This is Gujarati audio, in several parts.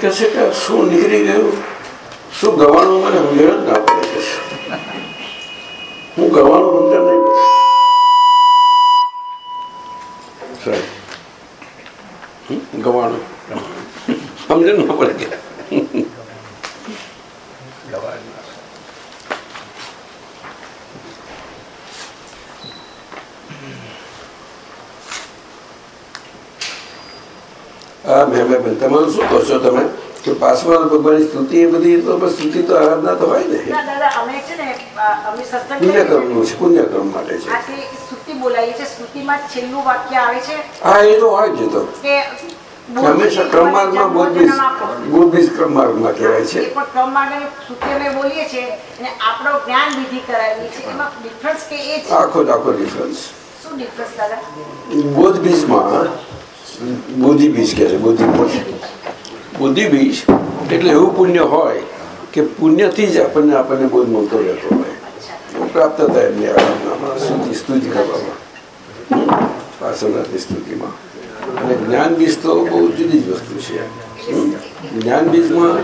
પછી કવિરાજ કહે હા મેં મેં તમારું શું કહો છો તમે? કે પાસવાન ભગવાનની સ્તુતિ એ બધી તો બસ સ્તુતિ તો આરાધના તો હોય ને. પુણ્યકર્મનું છે પુણ્યકર્મ માટે છે. હા એ તો હોય જ તો. હંમેશા ક્રમમાર્ગમાં બોધબીજ બોધબીજ ક્રમમાર્ગમાં કહેવાય છે. પણ અમે બોલીએ છીએ અને આપણો જ્ઞાન વિધિ કરાવીએ છીએ. એમાં ડિફરન્સ કે એ છે? આખો જ આખો ડિફરન્સ શું ડિફરન્સ દાદા? બોધ બીજમાં બોધિ બીજ કહે છે બોધિ બોધિ બીજ એટલે એવું પુણ્ય હોય કે પુણ્યથી જ આપણને આપણને બોધ મળતો રહેતો હોય. પ્રાપ્ત થાય એમની આરાધનામાં સ્તુતિ સ્તુતિ કરવામાં. પાર્શ્વનાથની સ્તુતિમાં. અને જ્ઞાન બીજ તો બહુ જુદી જ વસ્તુ છે. જ્ઞાન બીજમાં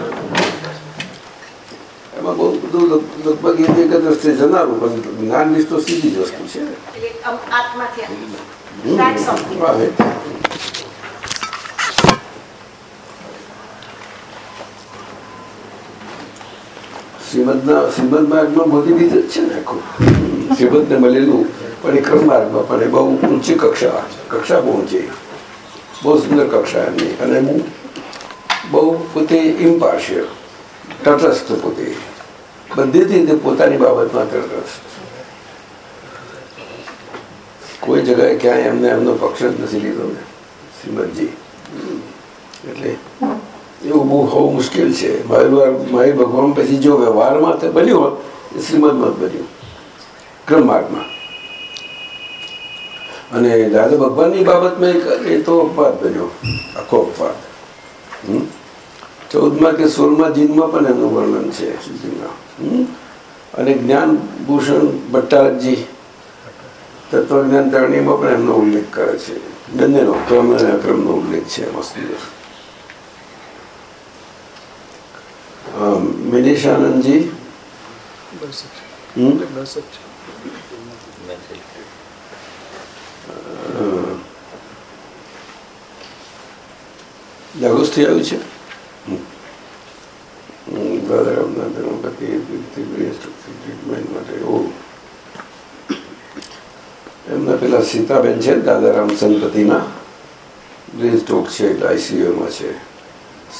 એમાં બહુ બધું લગભગ એ એક જ જનારું પણ જ્ઞાન બીજ તો સીધી જ વસ્તુ છે એટલે આમ આત્માથી હમ. That's something. Right. શ્રીમદના શ્રીમદ માર્ગમાં મોદી બીજ જ છે ને આખું શ્રીમદને મળેલું, પણ એ ક્રમ માર્ગમાં પણ એ બહુ ઊંચી કક્ષા કક્ષા બહુ બહુ સુંદર કક્ષા એમની. અને બહુ પોતે ઇમ્પાર્શિયલ તટસ્થ પોતે. રીતે પોતાની બાબતમાં તટસ્થ. કોઈ જગાએ ક્યાંય એમને એમનો પક્ષ જ નથી લીધો ને, શ્રીમદજી. એટલે એવું બહુ હોવું મુશ્કેલ છે. મારી મારી ભગવાન પછી જો વ્યવહારમાં બન્યું હોત, એ શ્રીમદમાં બન્યું. બન્યું ક્રમમાર્ગમાં અને દાદા ભગવાનની બાબતમાં એ તો અપવાદ બન્યો. આખો અપવાદ? ચૌદમાં કે સોળમાં જીનમાં પણ એનું વર્ણન છે? અને જ્ઞાન ભૂષણ ભટ્ટારકજી તત્વજ્ઞાન તરણીમાં પણ એમનો ઉલ્લેખ કરે છે. બંનેનો ક્રમ અને અક્રમનો ઉલ્લેખ છે. એમાં અમ, મિનિશાનંદજી? અ, જાગૃતથી આવ્યું છે દાદારામના ટ્રીટમેન્ટ માટે એવું એમના પેલા સીતાબેન છે દાદારામ સંતતિના બ્રેન સ્ટ્રોક છે એટલે આઈસીયુમાં છે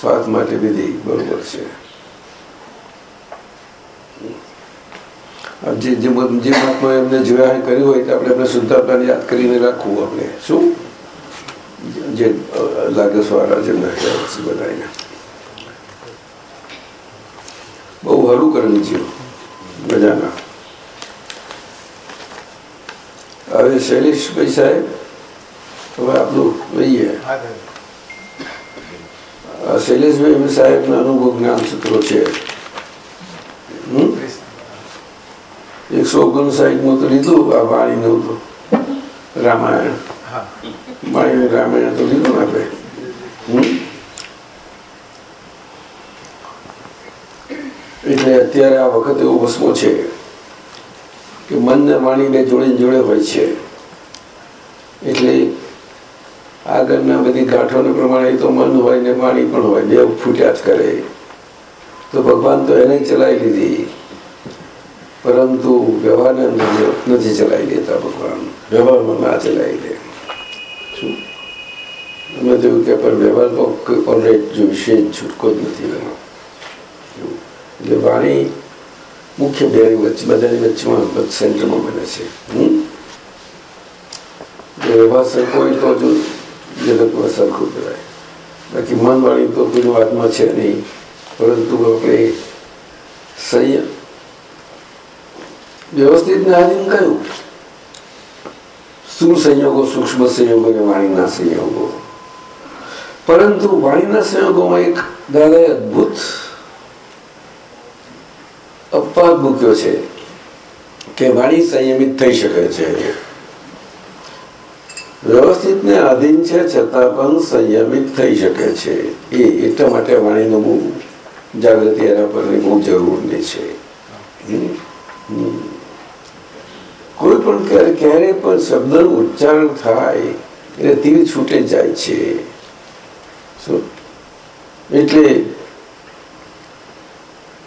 સ્વાદ માટે વિધિ બરોબર છે જે જે મહાત્મા એમને જોયા હોય, કર્યું હોય તો આપણે એમને શુદ્ધાત્માને યાદ કરીને રાખવું આપણે. શું? જે લાગે સ્વારા જેમને બધાને બહુ હરું કરેલું છે મજાના હવે શૈલેષભાઈ સાહેબ હવે આપણું લઈએ. શૈલેષભાઈ સાહેબના અનુભવ જ્ઞાન સૂત્રો છે હમ? એકસો ઓગણસાઠનું તો લીધું આ વાણીનું તો. રામાયણ. વાણી રામાયણ તો લીધું ને આપણે. એટલે અત્યારે આ વખત એવો વસમો છે કે મન ને વાણી બે જોડે ને જોડે હોય છે. એટલે આગળના બધી ગાંઠોને પ્રમાણે તો મન હોય ને વાણી પણ હોય બે ફૂટ્યા જ કરે. તો ભગવાન તો એને ચલાવી લીધી. પરંતુ વ્યવહારને અંદર નથી ચલાવી લેતા ભગવાન. વ્યવહારમાં ના ચલાવી લે શું? અમે જોયું કે પણ વ્યવહાર તો કોઈ જો વિશે જ છૂટકો જ નથી એટલે વાણી મુખ્ય બેની વચ્ચે, બધાની વચ્ચેમાં સેન્ટરમાં બને છે? વ્યવહાર સરખો હોય તો જો જગતમાં સરખું કહેવાય બાકી મન વાણી તો કોઈનો વાતમાં છે નહીં. પરંતુ આપણે સંયમ વ્યવસ્થિત ને આધીન કયું? સ્થુલ સંયોગો, સૂક્ષ્મ સંયોગો અને વાણીના સંયોગો? પરંતુ વાણીના સંયોગોમાં એક દાદાએ અદભુત અપવાદ મૂક્યો છે કે વાણી સંયમિત થઈ શકે છે. વ્યવસ્થિત ને આધીન છે, છતાં પણ સંયમિત થઈ શકે છે. એ એટલા માટે વાણીનું બહુ જાગૃતિ એના પર બહુ જરૂરની છે. હમ. કોઈ પણ ક્યારે પણ શબ્દનું ઉચ્ચારણ થાય, એટલે તીર છૂટે જાય છે. એટલે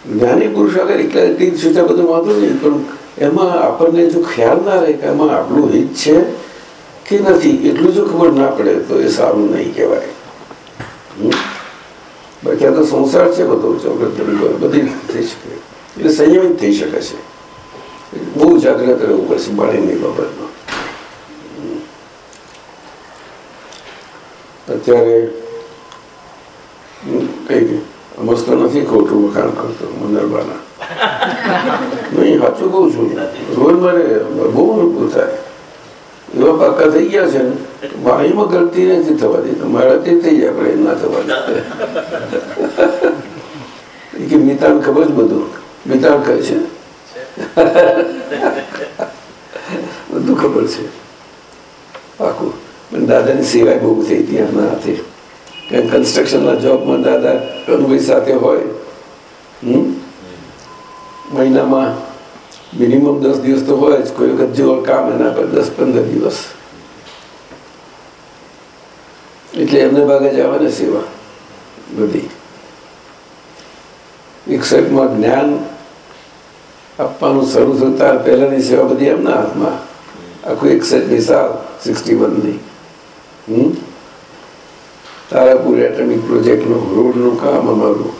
જ્ઞાની પુરુષ આગળ એકલા તીર છૂટા બધું વાંધો નહીં, પણ એમાં આપણને જો ખ્યાલ ના રહે કે એમાં આપણું હિત છે કે નથી, એટલું જો ખબર ના પડે, તો એ સારું નહીં કહેવાય? બાકી આ તો સંસાર છે બધો બધી થઈ શકે. એટલે સંયમિત થઈ શકે છે. બહુ જાગ્રત રહેવું પડશે પાણીની બાબતમાં. અત્યારે કઈ મસ્ત નથી ખોટું વખાણ કરતો, મંદરબાના. કહું છું. રોજ મારે બહુ અનુકૂળ થાય. એવા પાકા થઈ ગયા છે વાણીમાં ગલતી નથી થવા દેતા. મારાથી થઈ જાય આપણે ના થવા દે કે મિતાણ ખબર જ બધું? મિતાણ કહે છે? બધું ખબર છે આખું પણ દાદાની સેવાય બહુ થઈ હતી એમના હાથે કેમ કન્સ્ટ્રક્શનના જોબમાં દાદા કનુભાઈ સાથે હોય મહિનામાં મિનિમમ દસ દિવસ તો હોય જ કોઈ વખત જેવો કામ એના પર દસ પંદર દિવસ એટલે એમને ભાગે જ આવે ને સેવા બધી એકસઠમાં જ્ઞાન આપવાનું શરૂ થતાં પહેલાની સેવા બધી એમના હાથમાં આખું એકસઠની સાલ સિક્સટી વનની તારાપુર એટમિક પ્રોજેક્ટનું રોડનું કામ અમારું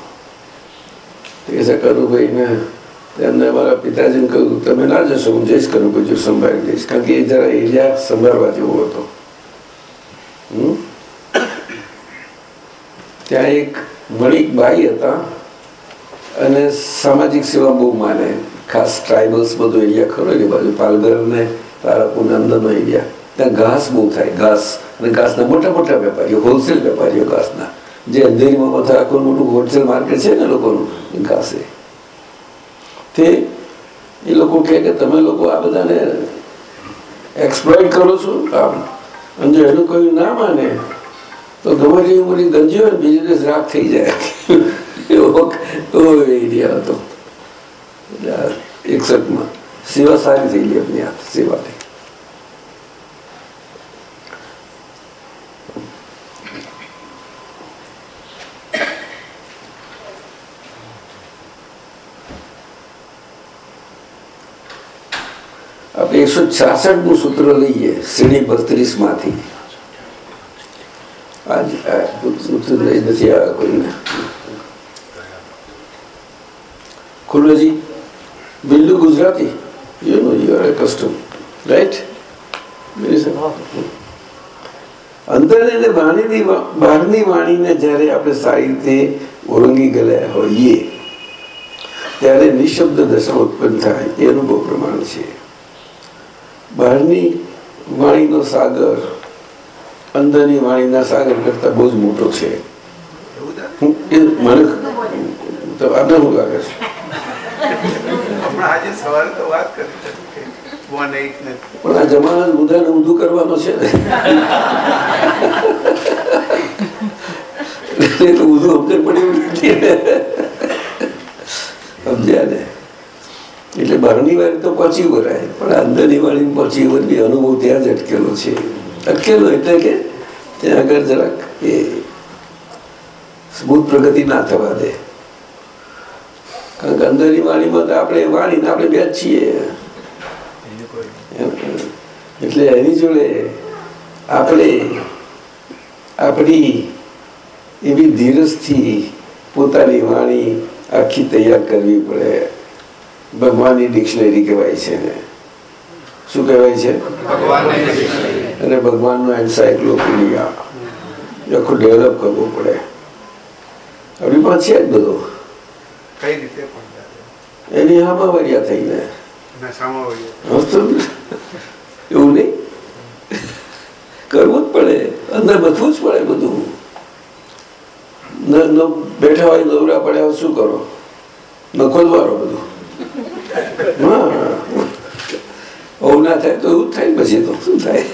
એ છે કનુભાઈને એમને મારા પિતાજીને કહ્યું તમે ના જશો હું જઈશ કરુભાઈ જો સંભાળી દઈશ કારણ કે એ જરા એરિયા સંભાળવા જેવો હતો? ત્યાં એક વણિક ભાઈ હતા અને સામાજિક સેવા બહુ માને ખાસ ટ્રાઇબલ્સ બધો એરિયા ખરો, એ બાજુ પાલઘર ને તારાપુર અંદરનો એરિયા ત્યાં ઘાસ બહુ થાય, ઘાસ. અને ઘાસના મોટા મોટા વેપારીઓ હોલસેલ વેપારીઓ ઘાસના. જે અંધેરીમાં બધા આખું મોટું હોલસેલ માર્કેટ છે ને લોકોનું ઘાસે તે એ લોકો કહે કે તમે લોકો આ બધાને એક્સપ્લોઇટ કરો છો? કામ અને જો એનું કોઈ ના માને, તો ગમે તેવી ઉંમરની ગંજી હોય બીજી રાખ થઈ જાય. એવો એરિયા હતો. એકસઠમાં સેવા સારી થઈ ગઈ એમની હાથ સેવાથી આપણે એકસો છાસઠનું સૂત્ર લઈએ શ્રેણી બત્રીસમાંથી આજ આ સૂત્ર લઈ નથી આવ્યા કોઈને ખુલ્લોજી વાણીની બહારની વાણીને જ્યારે આપણે સારી રીતે ઓળંગી ગયા હોઈએ ત્યારે નિશબ્દ દશા ઉત્પન્ન થાય એ અનુભવ પ્રમાણ છે. બહારની વાણીનો સાગર અંદરની વાણીના સાગર કરતા બહુ જ મોટો છે. મને તો આને શું લાગે છે? સવારે તો વાત કરી પણ આ જમાના ઊંધાને ઊંધું કરવાનો છે ને. એટલે ઊંધું સમજણ પડી નથી. સમજ્યા ને? એટલે બહારની વાળી તો પહોંચી વરાય પણ અંદરની વાળી પહોંચી વરવી અનુભવ ત્યાં જ અટકેલો છે. અટકેલો એટલે કે ત્યાં આગળ જરાક એ સ્મૂથ પ્રગતિ ના થવા દે. કારણ કે અંદરની વાણીમાં તો આપણે વાણીને આપણે બે છીએ. એટલે એની જોડે આપણે આપણી એવી ધીરજથી પોતાની વાણી આખી તૈયાર કરવી પડે. ભગવાનની ડિક્શનરી કહેવાય છે ને શું કહેવાય છે? અને ભગવાનનો એન્સાયક્લોપીડિયા આખું ડેવલપ કરવું પડે. આપણી પાસે જ બધું. કઈ રીતે એની આમાં વર્યા થઈને એવું નહીં? કરવું જ પડે. અંદર બધવું જ પડે બધું. બેઠા હોય નવરા પડ્યા શું કરો? નખોદવારો બધું. હા. આવું ના થાય તો એવું થાય પછી તો શું થાય?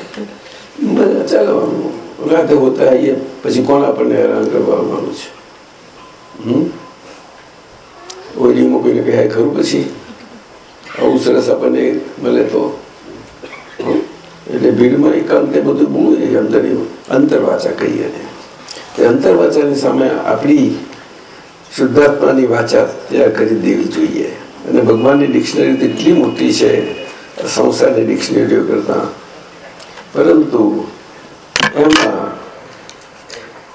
બધા ચાલો રાતે હોતા આવીએ પછી કોણ આપણને હેરાન કરવા આવવાનું છે? હમ? ઓઈલીમાં મૂકીને કહે ખરું પછી? આવું સરસ આપણને મળે તો. એટલે ભીડમાં એકાંતે બધું એ અંદર અંતરવાચા કહીએ ને અંતરવાચાની સામે આપણી શુદ્ધાત્માની વાચા તૈયાર કરી દેવી જોઈએ. અને ભગવાનની ડિક્શનરી તેટલી મોટી છે, સંસારની ડિક્શનરીઓ કરતાં. પરંતુ એમાં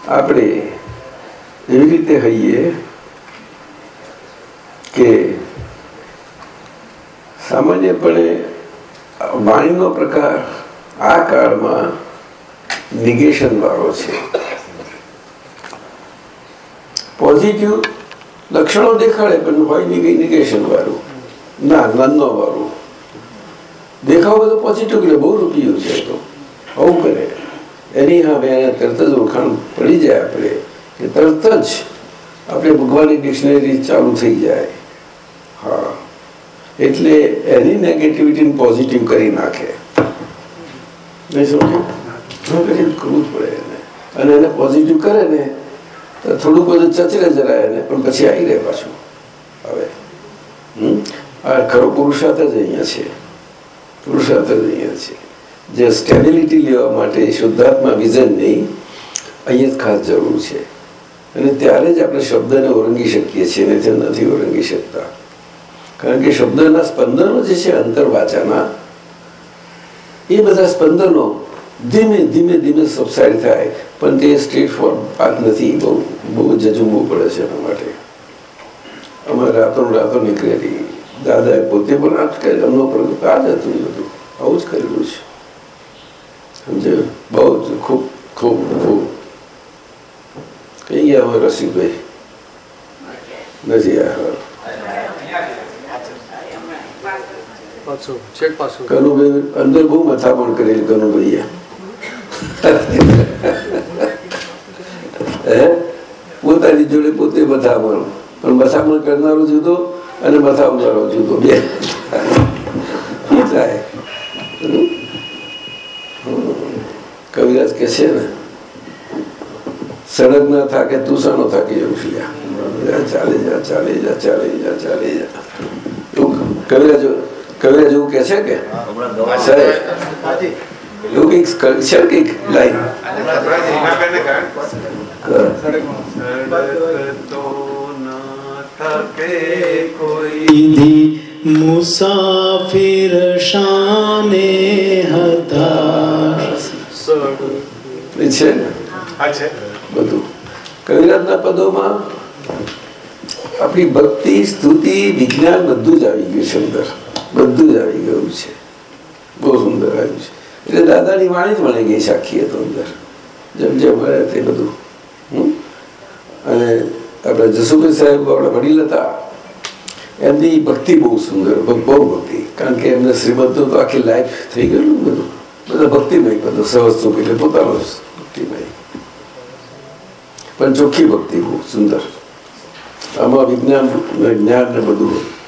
આપણે એવી રીતે હઈએ કે સામાન્યપણે વાણીનો પ્રકાર આ કાળમાં નિગેશન વાળો છે. પોઝિટિવ લક્ષણો દેખાડે, પણ હોય નિગેશન વાળું ના નનનો વાળું દેખાવ બધો પોઝિટિવ એટલે બહુ રૂપિયું છે તો. આવું કરે. એની હા એને તરત જ ઓળખાણ પડી જાય આપણે, કે તરત જ આપણે ભગવાનની ડિક્શનરી ચાલુ થઈ જાય. હા. એટલે એની નેગેટિવિટીને પોઝિટિવ કરી નાખે. નહીં સમજ્યું? હા, કરવું જ પડે એને. અને એને પોઝિટિવ કરે ને તો થોડુંક બધું ચચરે જરાય એને પણ પછી આવી રહે પાછું. હવે? આ ખરો પુરુષાર્થ જ અહીંયા છે. પુરુષાર્થ જ અહીંયા છે. જે સ્ટેબિલિટી લેવા માટે શુદ્ધાત્મા વિઝનની અહીંયા જ ખાસ જરૂર છે. અને ત્યારે જ આપણે શબ્દને ઓળંગી શકીએ છીએ ને તે નથી ઓળંગી શકતા. કારણ કે શબ્દના સ્પંદનો જે છે અંતરવાચાના એ બધા સ્પંદનો ધીમે ધીમે ધીમે સબસાઇડ થાય પણ તે સ્ટ્રીટ ફોર પાક નથી બહુ બહુ જજુમવું પડે છે એના માટે. અમારે રાતો રાતો નીકળેલી દાદાએ પોતે પણ આ જ કરે એમનો પ્રગટ આ જ હતું બધું. આવું જ કરેલું છે. સમજે બહુ જ ખૂબ ખૂબ ખૂબ. કઈ ગયા હવે રસિકભાઈ? નથી આવ્યા. કનુભાઈ અંદર બહુ મથામણ કરેલી કનુભાઈએ. પોતાની જોડે પોતે મથામણ પણ. મથામણ કરનારો જુદો અને મથાવનારો જુદો બે. થાય? કવિરાજ કે છે ને સડક ના થાકે તું સાનો થાકી જવું છું. ચાલે જા ચાલે જા ચાલે જા ચાલે જા. કવિરાજ કવિરાજ એવું કે છે કે સાહેબ એવું કંઈક ક- છે કંઈક લાઈન આપણા જીનાબેનને કહ્યું. સડક તો ન થકે કોઈ વિધિ મુસાફિર શાને હતાશ એ છે ને હા છે બધું કવિરાજના પદોમાં આપણી ભક્તિ સ્તુતિ વિજ્ઞાન બધું જ આવી ગયું છે અંદર બધું જ આવી ગયું છે. બહુ સુંદર આવ્યું છે. એટલે દાદાની વાણી જ મળી ગઈ છે આખી એ તો અંદર. જેમ જેમ મળે તે બધું? અને આપણે જસુભાઈ સાહેબ આપણા વડીલ હતા. એમની ભક્તિ બહુ સુંદર બહુ ભક્તિ. કારણ કે એમને શ્રીમદનું તો આખી લાઈફ થઈ ગયેલું બધું. બધા ભક્તિમય બધું, સહજ એટલે પોતાનો ભક્તિમય. પણ ચોખ્ખી ભક્તિ બહુ સુંદર. આમાં વિજ્ઞાન, જ્ઞાન ને બધું.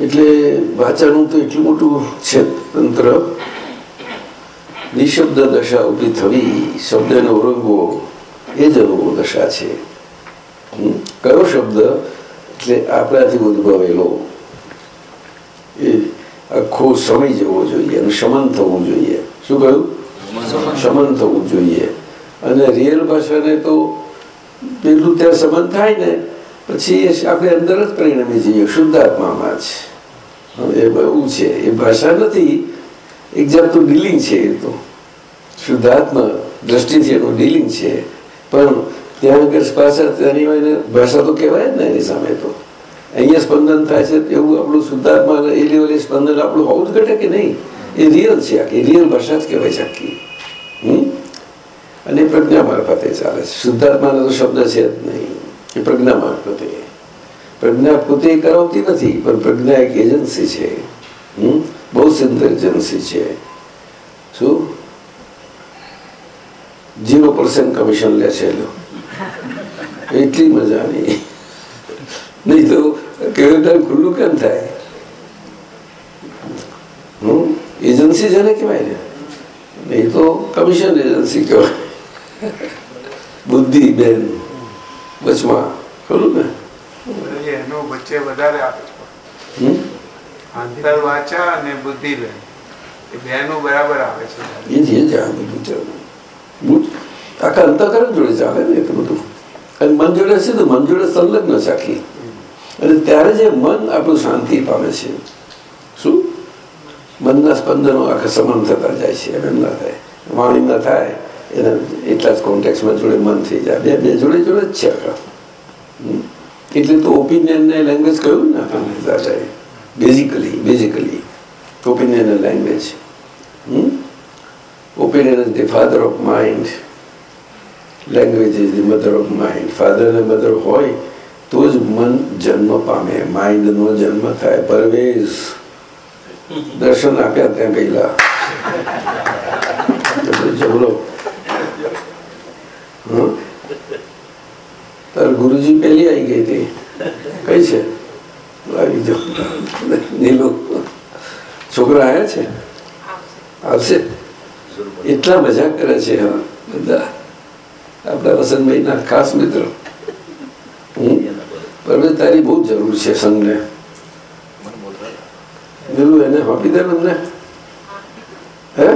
એટલે વાંચવાનું તો એટલું મોટું છે તંત્ર. નિશબ્દ દશા ઊભી થવી, શબ્દને ઓળંગવો એ જ અનુભવ દશા છે. કયો શબ્દ? એટલે આપણાથી ઉદ્ભવેલો. એ આખો સમય જવો જોઈએ અને શમન થવું જોઈએ. શું કહ્યું? શમન થવું જોઈએ. અને રિયલ ભાષાને તો પેલું ત્યાં સમન થાય ને પછી આપણે અંદર જ પરિણમી જઈએ શુદ્ધાત્મામાં જ એ બહુ છે. એ ભાષા નથી. એક જાતનું ડીલિંગ છે એ તો. શુદ્ધાત્મા દ્રષ્ટિથી એનું ડીલિંગ છે. પણ ત્યાં આગળ ભાષા તેની ભાષા તો કહેવાય જ ને એની સામે તો. અહીંયા સ્પંદન થાય છે એવું આપણું શુદ્ધાત્મા એ લેવલે સ્પંદન આપણું હોવું જ ઘટે કે નહીં? એ રિયલ છે આખી. રિયલ ભાષા જ કહેવાય છે આખી. હમ? અને પ્રજ્ઞા મારફતે ચાલે છે. શુદ્ધાત્માનો તો શબ્દ છે જ નહીં. એ પ્રજ્ઞામાં પોતે. પ્રજ્ઞા પોતે કરાવતી નથી, પણ પ્રજ્ઞા એક એજન્સી છે. બહુ સુંદર એજન્સી છે. શું? ઝીરો પર્સન્ટ કમિશન લે છે એટલી મજા નહીં નહીં તો કેવળ ખુલ્લું કેમ થાય? હમ? એજન્સી છે ને કહેવાય ને. નહીં તો કમિશન એજન્સી કહેવાય. બુદ્ધિ બેન વચમાં? ખરું ને? એનો વચ્ચે વધારે? અંતર વાચા અને બુદ્ધિ બેન એ બેનું બરાબર આવે છે. એ જ એ બધું આખા અંતકરણ જોડે ચાલે ને એટલું બધું. અને મન જોડે છે તો મન જોડે સંલગ્ન છે આખી. અને ત્યારે જે મન આપણું શાંતિ પામે છે. શું? મનના સ્પંદનો આખા સમાન થતા જાય છે. એમ ના થાય. વાણી ના થાય. એટલા જ કોન્ટેક્સમાં જોડે મન થઈ જાય. બે બે જોડે જોડે જ છે એટલે તો ઓપિનિયન ને લેંગ્વેજ કહ્યું ને દાદાએ? Basically basically opinion language opinion is the father of mind language is the mother of mind father અને મધર હોય, તો જ મન જન્મ પામે. માઇન્ડનો જન્મ થાય. પરવેઝ દર્શન આપ્યા ત્યાં ગયેલા. જબરો? તાર ગુરુજી પહેલી આવી ગઈ હતી. કઈ છે? આવી જાઓ. નીલુ. છોકરા આવ્યા છે? આવશે. એટલા મજા કરે છે બધા. આપણા વસંતભાઈના ખાસ મિત્ર? પરવે તારી બહુ જરૂર છે સંઘને નીલુ એને આપી દે ને હે?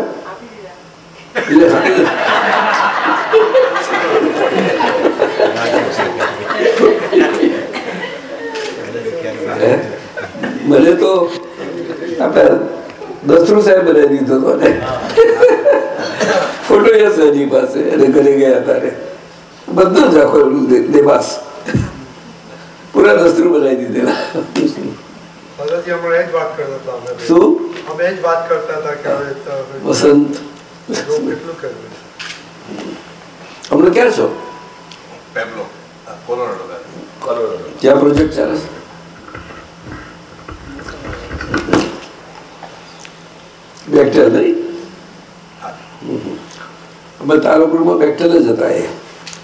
એટલે આપી દે. હે? મને તો આપણે દસરું સાહેબ બનાવી દીધો હતો ને. ફોટો એની પાસે અને ઘરે ગયા તારે બધું જ આખો દેવાસ. પૂરા દસરુ બનાવી દીધેલા. હમણાં શું? અમે એ જ વાત કરતા હતા કે હવે તો હવે વસંત. અમને ક્યાં છો? પેબ્લો કોલોરાડો ક્યાં પ્રોજેક્ટ ચાલે છે બેક્ટેલ નહીં. અમે તારાપુરમાં બેક્ટેલ જ હતા એ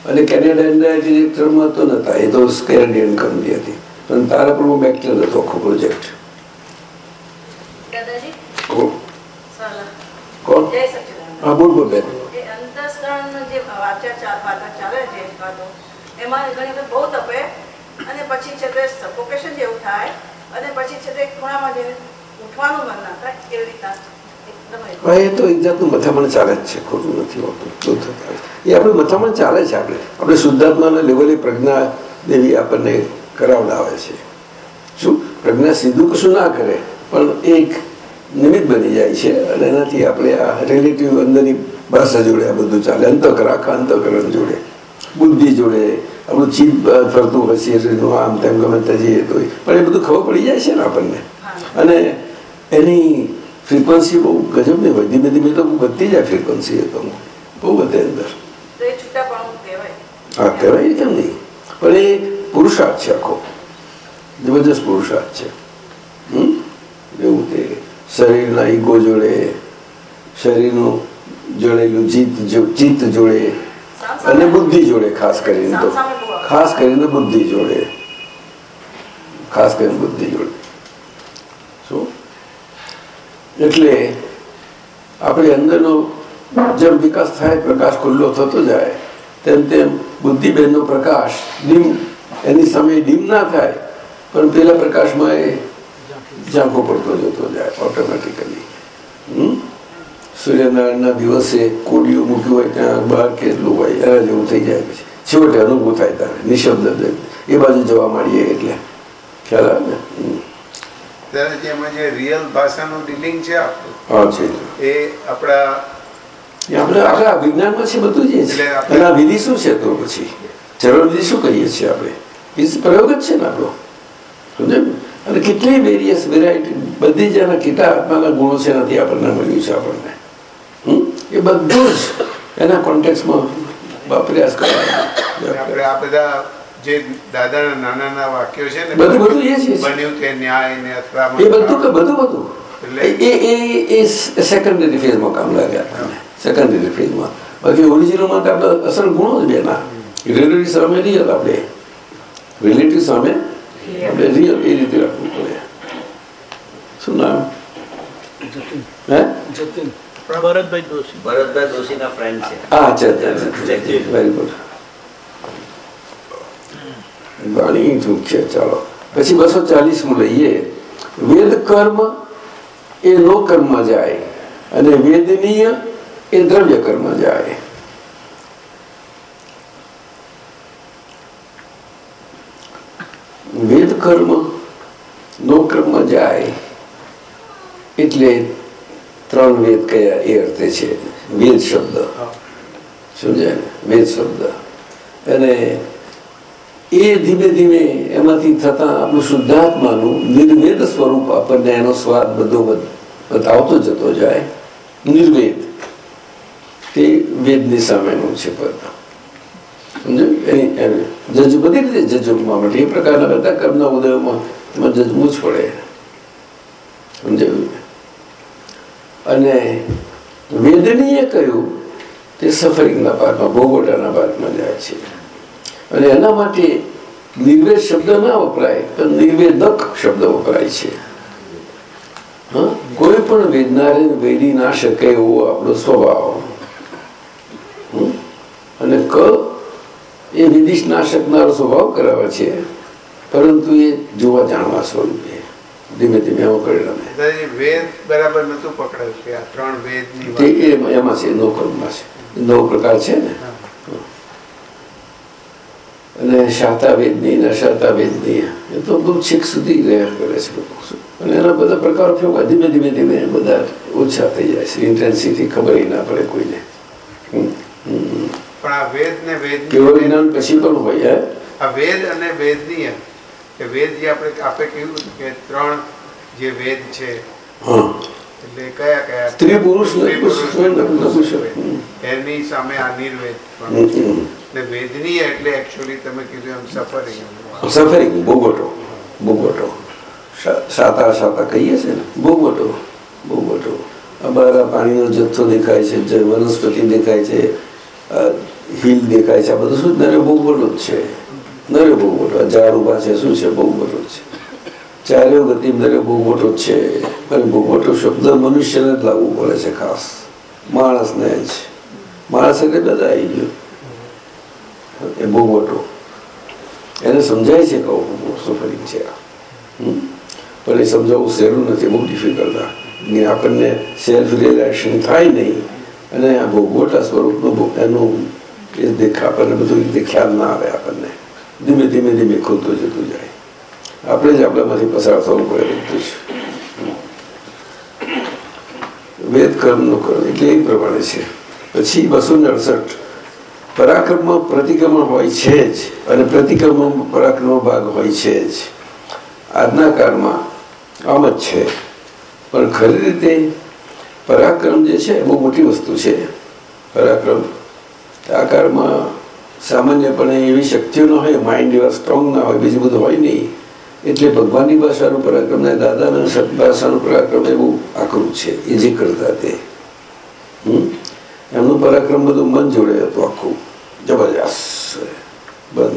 અને કેનેડા ડિરેક્ટરમાં તો નતા એ તો કેનેડિયન કંપની હતી પણ તારાપુરમાં બેક્ટેલ હતો આખો પ્રોજેક્ટ કોણ હા બોલ બોલ બેન અંતસ્કરણ જે વાચા ચાલે છે એમાં ઘણી બહુ તપે અને પછી છે તે સફોકેશન જેવું થાય, અને પછી છે તે ખૂણામાં જઈને ઉઠવાનું મન ના થાય, એ રીતના તો એક જાતનું મથામણ ચાલે જ છે, ખોટું નથી હોતું. એ આપણું મથામણ ચાલે છે આપણે આપણે શુદ્ધાત્માના લેવલે પ્રજ્ઞા દેવી આપણને કરાવડાવે છે. શું? પ્રજ્ઞા સીધું કશું ના કરે, પણ એક નિમિત્ત બની જાય છે, અને એનાથી આપણે આ રિલેટિવ અંદરની ભાષા જોડે આ બધું ચાલે, અંતકર, આખા અંતકરણ જોડે, બુદ્ધિ જોડે આપણું ચીપ ફરતું હોય શરીરનું આમ તેમ ગમે તે જઈએ તો પણ એ બધું ખબર પડી જાય છે ને આપણને. અને એની ફ્રીક્વન્સી બહુ ગજબની હોય. ધીમે ધીમે તો વધતી જાય ફ્રીક્વન્સી તો. બહુ વધે અંદર. હા કહેવાય કેમ નહીં. પણ એ પુરુષાર્થ છે આખો. જબરજસ્ત પુરુષાર્થ છે? એવું કે શરીરના ઈગો જોડે શરીરનું જોડેલું જીત ચિત્ત જોડે અને બુદ્ધિ જોડે ખાસ કરીને તો. ખાસ કરીને બુદ્ધિ જોડે. ખાસ કરીને બુદ્ધિ જોડે. શું? એટલે આપણી અંદરનો જેમ વિકાસ થાય પ્રકાશ ખુલ્લો થતો જાય તેમ તેમ બુદ્ધિબેનનો પ્રકાશ ડીમ એની સામે ડીમ ના થાય પણ પેલા પ્રકાશમાં એ ઝાંખો પડતો જતો જાય ઓટોમેટિકલી હમ? સૂર્યનારાયણના દિવસે કોડિયું મૂક્યું હોય ત્યાં બહાર કેટલું હોય એના જેવું થઈ જાય પછી. છેવટે અનુભવ થાય તારે નિશબ્દ એ બાજુ જવા માંડીએ એટલે. ખ્યાલ આવે ને? રિયલ ભાષાનું ડીલિંગ છે આપણું હા છે. એ આપણા આપણે આપણે આ વિજ્ઞાનમાં છે બધું જ એટલે છે એના વિધિ શું છે તો પછી? જરૂર વિધિ શું કરીએ છીએ આપણે? એ પ્રયોગ જ છે ને આપણો. સમજે અને કેટલી વેરિયસ વેરાયટી બધી જ એના કેટલા આત્માના ગુણો છે એનાથી આપણને મળ્યું છે આપણને? એ બધું જ એના કોન્ટેક્સમાં વાપર્યા કરવા આપણે આ બધા જે દાદાના નાના નાના વાક્યો છે ને બધું બધું એ છે બન્યું કે ન્યાય ને અથડામણ એ બધું કે બધું બધું. એટલે- એ એ એ સેકન્ડરી ફેઝમાં કામ લાગે આપણને સેકન્ડરી ફેઝમાં બાકી ઓરિજિનલમાં તો આપણે અસલ ગુણો જ બેના રિલેટિવ સામે રિયલ આપણે. રિલેટિવ સામે આપણે રિયલ એ રીતે રાખવું પડે. શું નામ? હે? ભરતભાઈ દોશી. ભરતભાઈ દોશીના ફ્રેન્ડ છે. અચ્છા અચ્છા અચ્છા. વેરી ગુડ વાણી મુખ્ય ચાલો. પછી બસો ચાલીસમું લઈએ. વેદ કર્મ એ નો કર્મ જાય અને વેદનીય એ દ્રવ્ય કર્મ જાય. વેદ કર્મ નો કર્મ જાય. એટલે ત્રણ વેદ કયા? એ અર્થે છે. વેદ શબ્દ. સમજાય વેદ શબ્દ. અને એ ધીમે ધીમે એમાંથી થતા આપણું શુદ્ધાત્માનું નિર્વેદ સ્વરૂપ આપણને એનો સ્વાદ બધો બતાવતો જતો જાય. નિર્વેદ. તે વેદની સામેનું છે પદ. જજ બધી રીતે જજવવા માટે એ પ્રકારના બધા કર્મના ઉદયમાં જજવું જ પડે. સમજાયું? અને વેદનીય કહ્યું તે સફરિંગના પાકમાં ભોગવટાના પાકમાં જાય છે. અને એના માટે નિર્વેદ શબ્દ ના વપરાય પણ નિર્વેદક શબ્દ વપરાય છે. કોઈ પણ વેદનારે વેદી ના શકે એવો આપણો સ્વભાવ? અને ક એ વિદિશ નાશકનારો સ્વભાવ કરાવે છે. પરંતુ એ જોવા જાણવા સ્વરૂપે. ધીમે ધીમે એમાં પરિણમે વેદ બરાબર નતું પકડાયું છે આ ત્રણ વેદ એમાં છે નવ કર્મમાં છે. નવ પ્રકાર છે ને. અને શાતા વેદની ને અશાતા વેદની એ તો બહુ છેક સુધી રહ્યા કરે છે અને એના બધા પ્રકાર ફેંકા ધીમે ધીમે ધીમે બધા ઓછા થઈ જાય છે. ઇન્ટેન્સિટી ખબર ના પડે કોઈને. કેવળ વેદની જ્ઞાન પછી પણ હોય આ વેદ અને વેદનીય કે વેદ જે આપણે આપે કહ્યું કે ત્રણ જે વેદ છે એટલે કયા કયા? સ્ત્રી પુરુષ. એની સામે આ નિર્વેદ પણ. ને વેદનીય એટલે એકચ્યુઅલી તમે કીધું એમ સફરિંગ સફરિંગ બોગોટો સા- સાતા સાતા કહીએ છે ને? બોગોટો બોગોટો અમારા પાણીનો જથ્થો દેખાય છે જે વનસ્પતિ દેખાય છે હિલ દેખાય છે આ બધું શું નરે બોગોટો જ છે. નરે બહુ આ ઝાડ ઊભા છે શું છે? બહુ મોટો છે. ચાલ્યો ગતિ દરે બહુ મોટો છે. અને બહુ મોટો શબ્દ મનુષ્યને જ લાવવું પડે છે ખાસ. માણસને જ. માણસ એટલે બધા આવી ગયું. એ બહુ મોટો. એને સમજાય છે કહું સફરિંગ છે? પણ એ સમજાવવું સહેલું નથી, બહુ ડિફિકલ્ટ આપણને સેલ્ફ રિલેક્શન થાય નહીં. અને આ મોટા સ્વરૂપનું એનું એ દેખા આપણને બધું રીતે ખ્યાલ ના આવે આપણને. ધીમે ધીમે ધીમે ખોલતું જતું જાય. આપણે જ આપણામાંથી પસાર થવું પડે વેદ કર્મનો કર્મ, એટલે એ પ્રમાણે છે. પછી બસો ને અડસઠ. પરાક્રમમાં પ્રતિક્રમણ હોય છે જ, અને પ્રતિક્રમણ પરાક્રમ ભાગ હોય છે જ. આજના કાળમાં આમ જ છે. પણ ખરી રીતે પરાક્રમ જે છે બહુ મોટી વસ્તુ છે. પરાક્રમ આ કાળમાં સામાન્યપણે એવી શક્તિઓ ન હોય માઇન્ડ એવા સ્ટ્રોંગ ના હોય, બીજું બધું હોય નહીં. એટલે ભગવાનની ભાષાનું પરાક્રમ ને દાદાના ભાષાનું પરાક્રમ એવું આકરું છે એ જે કરતા તે? એમનું પરાક્રમ બધું મન જોડે હતું આખું. જબરજસ્ત બંધ.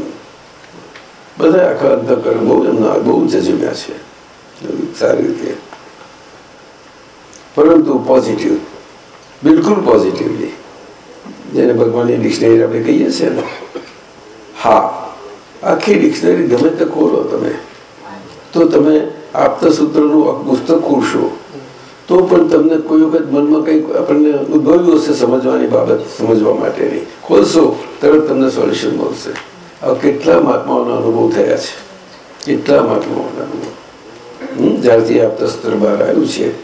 બધા આખા અંતકરણ બહુ એમના બહુ જજમ્યા છે. સારી રીતે. પરંતુ પોઝિટિવ બિલકુલ પોઝિટિવલી જેને ભગવાનની ડિક્શનરી આપણે કહીએ છીએ ને. હા, આખી ડિક્શનરી ગમે તે ખોલો તમે. તો તમે આપતા સૂત્રનું પુસ્તક ખોલશો. તો પણ તમને કોઈ વખત મનમાં કંઈક આપણને ઉદ્ભવ્યું હશે સમજવાની બાબત સમજવા માટેની. ખોલશો, તરત તમને સોલ્યુશન મળશે. આ કેટલા મહાત્માઓના અનુભવ થયા છે. કેટલા મહાત્માઓના અનુભવ. જ્યારથી આપતા સૂત્ર બહાર આવ્યું છે.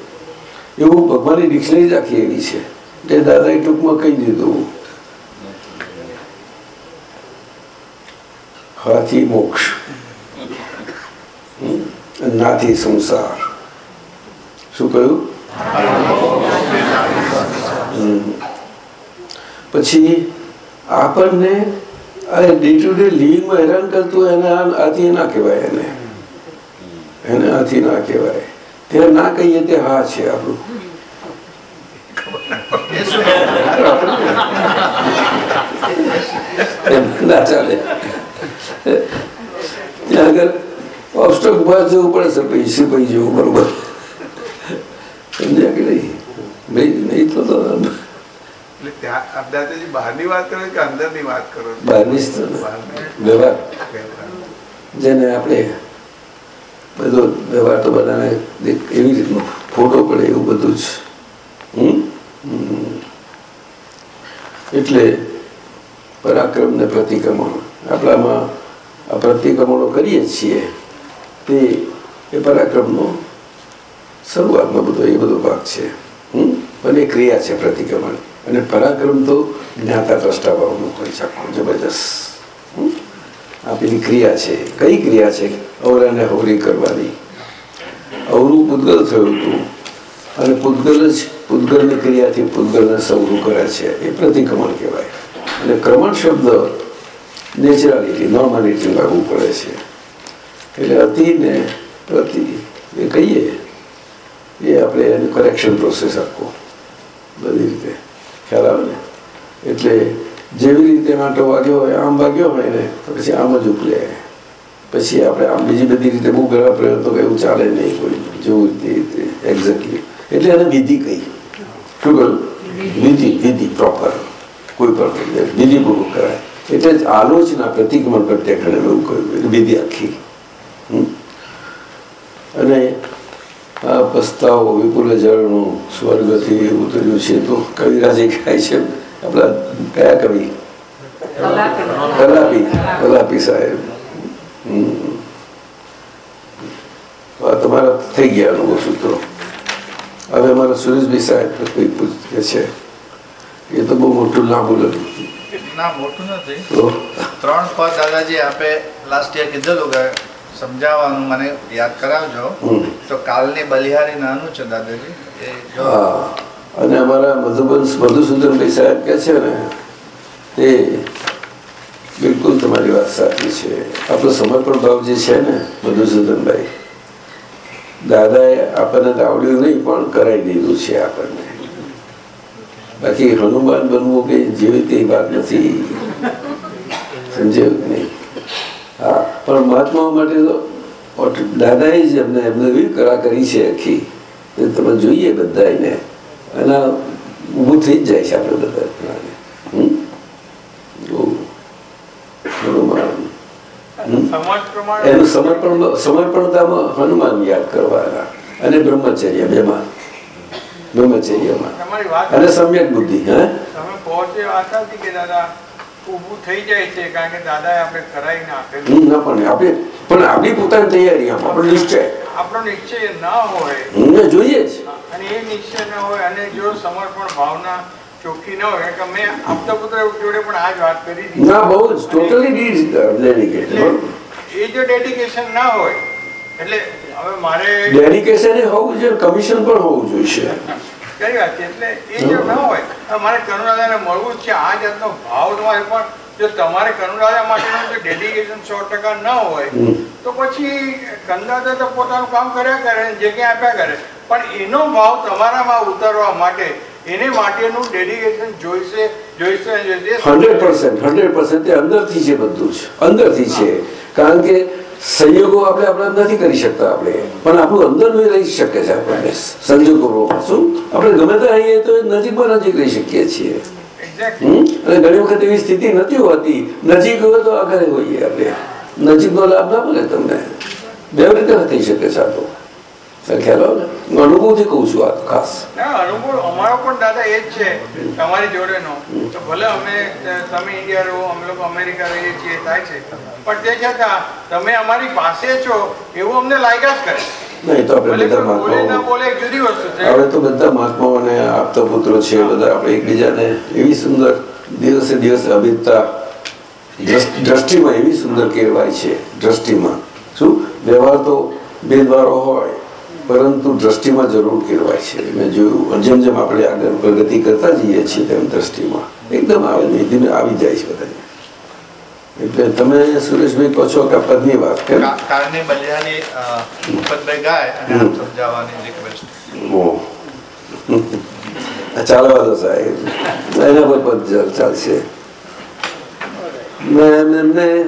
એવું ભગવાનની ડિક્શનરી જ આખી એવી છે. એટલે દાદાએ ટૂંકમાં કહી દીધું. હાથી મોક્ષ નાથી સંસાર શું કહ્યું પછી આપણને ડે ટુ ડે લિવિંગમાં હેરાન કરતું એને આથી ના કહેવાય એને. એને આથી ના કહેવાય. તે ના કહીએ તે હા છે આપણું. ના ચાલે. ત્યાં આગળ ઓબસ્ટોક બહાર જવું પડે સરપંચ સિપાહી જેવું બરોબર સમજ્યા કે નહીં ભાઈ નહીં તો બહારની વાત કરો કે અંદરની વાત કરો બહારની. વ્યવહાર. જેને આપણે બધો વ્યવહાર તો બધાને એવી રીતનો ફોટો પડે એવું બધું જ. એટલે પરાક્રમ ને પ્રતિક્રમણ આપણામાં પ્રતિક્રમણો કરીએ છીએ. તે એ પરાક્રમનો શરૂઆતનો બધો, એ બધો ભાગ છે. અને ક્રિયા છે પ્રતિક્રમણ. અને પરાક્રમ તો જ્ઞાતા દ્રષ્ટા ભાવનું હોય છે જબરજસ્ત? આ પેલી ક્રિયા છે. કઈ ક્રિયા છે? અવરાને હવરી કરવાની. અવરું પૂતગલ થયું હતું. અને પૂતગલ જ પૂતગલની ક્રિયાથી પૂતગલને સવરું કરે છે. એ પ્રતિક્રમણ કહેવાય. અને ક્રમણ શબ્દ નેચરાલિટી નોર્માલિટી લાગુ પડે છે એટલે અતિ ને પ્રતિ એ કહીએ એ આપણે એનું કરેક્શન પ્રોસેસ આખો બધી રીતે ખ્યાલ આવે ને એટલે જેવી રીતે માટો વાગ્યો હોય આમ વાગ્યો હોય ને પછી આમ જ ઉપલે પછી આપણે આમ બીજી બધી રીતે બહુ ઘણા પ્રયત્નો કે એવું ચાલે નહીં કોઈ જેવું રીતે એક્ઝેક્ટલી એટલે એને વિધિ કહી શું કહ્યું વિધિ વિધિ પ્રોપર કોઈ પણ વિધિપૂર્વક કરાય એટલે જ આલોચના પ્રતિક્રમણ પ્રત્યાખંડ એવું કહ્યું. વિધિ આખી? અને આ પસ્તાવો, વિપુલ જળનું સ્વર્ગથી ઉતર્યું છે તો કવિરાજે ખાય છે આપણા કયા કવિ? કલાપી. કલાપી સાહેબ. તમારા થઈ ગયા અનુભવ સૂત્રો. હવે અમારા સુરેશભાઈ સાહેબ કોઈ પૂછે છે. એ તો બહુ મોટું લાંબુ લખ્યું ના મોટું નથી. ત્રણ પદ દાદાજી આપે લાસ્ટ યર કીધેલું કે સમજાવવાનું મને યાદ કરાવજો. તો કાલની બલિહારી નાનું છે દાદાજી. અને અમારા મધુબન મધુસૂદનભાઈ સાહેબ કે છે ને તે બિલકુલ તમારી વાત સાચી છે. આપણો સમર્પણ ભાવ જે છે ને મધુસૂદનભાઈ દાદાએ આપણને આવડ્યું નહીં પણ કરાવી દીધું છે આપણને. બાકી હનુમાન બનવું કે જેવી તે વાત નથી. સમજાયું નહીં? હા પણ મહાત્માઓ માટે તો દાદાએ જ એમને એમને એવી કળા કરી છે આખી. એ તમે જોઈએ બધા અને એના ઊભું થઈ જ જાય છે આપણે બધા. એનું સમર્પણ સમર્પણતામાં હનુમાન યાદ કરવાના. અને બ્રહ્મચર્ય બેમાં. બ્રહ્મચર્યમાં અને સમ્યક બુદ્ધિ હે? તમે પહોંચે વાત કે દાદા ઊભું થઈ જાય છે કારણ કે દાદાએ આપણે કરાવીને આપેલું. ના પણ આપણે પણ આપણી પોતાની તૈયારી આપણો નિશ્ચય. આપણો નિશ્ચય ના હોય. જોઈએ જ. અને એ નિશ્ચય ના હોય અને જો સમર્પણ ભાવના ચોખ્ખી ના હોય કે મેં આપતા પુત્ર જોડે પણ આ જ વાત કરી ના બહુ જ ટોટલી એ જો ડેડિકેશન ના હોય એટલે હવે મારે ડેડિકેશન હોવું જોઈએ કમિશન પણ હોવું જોઈએ. કઈ વાત એટલે એ જો ના હોય મારે કરુણાદાને મળવું છે. આ જાતનો ભાવ તમારે પણ જો તમારે કરુણાદા માટેનું જો ડેડિકેશન સો ટકા ન હોય તો પછી કંદાદા તો પોતાનું કામ કર્યા કરે જે ક્યાં આપ્યા કરે. પણ એનો ભાવ તમારામાં ઉતારવા માટે એને માટેનું ડેડિકેશન જોઈશે જોઈશે હંડ્રેડ પર્સન્ટ હંડ્રેડ પર્સન્ટ અંદરથી છે બધું જ અંદરથી છે. કારણ કે સંયોગો આપણે આપણા નથી કરી શકતા આપણે. પણ આપણું અંદરનું રહી શકે છે આપણને. સંજોગો શું? આપણે ગમે તે રહીએ તો નજીકમાં નજીક રહી શકીએ છીએ. અને ઘણી વખત એવી સ્થિતિ નથી હોતી. નજીક હોય તો આગળ હોઈએ આપણે. નજીકનો લાભ ના મળે તમને. બે રીતે થઈ શકે છે આ તો ખ્યાલ હું અનુભવથી કહું છું આ તો ખાસ. ના અનુભવ અમારો પણ દાદા એ જ છે તમારી જોડેનો. તો ભલે અમે તમે ઇન્ડિયા રહો અમે લોકો અમેરિકા રહીએ છીએ થાય છે. પણ તે છતાં તમે અમારી પાસે છો એવું અમને લાગ્યા જ કરે. નહીં તો આપણે બધા મહાત્માઓ. હવે તો બધા મહાત્માઓને આપતા પુત્રો છે બધા આપણે એકબીજાને એવી સુંદર દિવસે દિવસે અભિતતા દ્રષ્ટિમાં એવી સુંદર કેળવાય છે દ્રષ્ટિમાં. શું? વ્યવહાર તો ભેદભારો હોય. પરંતુ દ્રષ્ટિમાં જરૂર કેળવાય છે. મેં જોયું જેમ જેમ આપણે આગળ પ્રગતિ કરતા જઈએ છીએ તેમ દ્રષ્ટિમાં. એકદમ આવે ધીમે ધીમે આવી જાય છે બધા એટલે તમે સુરેશભાઈ કહો છો કે પદની વાત કે કા- કાલની બલિહારી અ, ભૂપતભાઈ ગાય અને આપ સમજાવવાની રિક્વેસ્ટ. ચાલવા દો સાહેબ. એના પર પદ ચાલ- ચાલશે. મેં એમને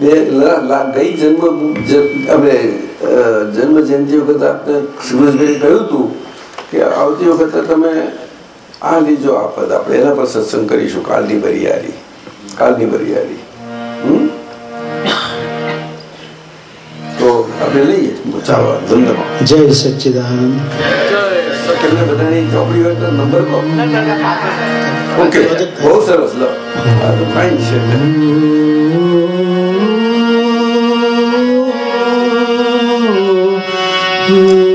બે લા- લા- ગઈ જન્મ આપણે જન્મ જયંતિ વખતે આપણે સુરેશભાઈ કહ્યું હતું કે આવતી વખતે તમે આ લીજો આફત આપણે એના પર સત્સંગ કરીશું કાલની બરિયારી કાલની બરિયારી હમ? તો આપણે લઈએ. ચાલો ધંધામાં જય સચ્ચિદાનંદ. તમને બધાની ચોપડી હોય તો નંબર કહો. ઓકે બહુ સરસ લો. આ તો ફાઇન છે. કાળની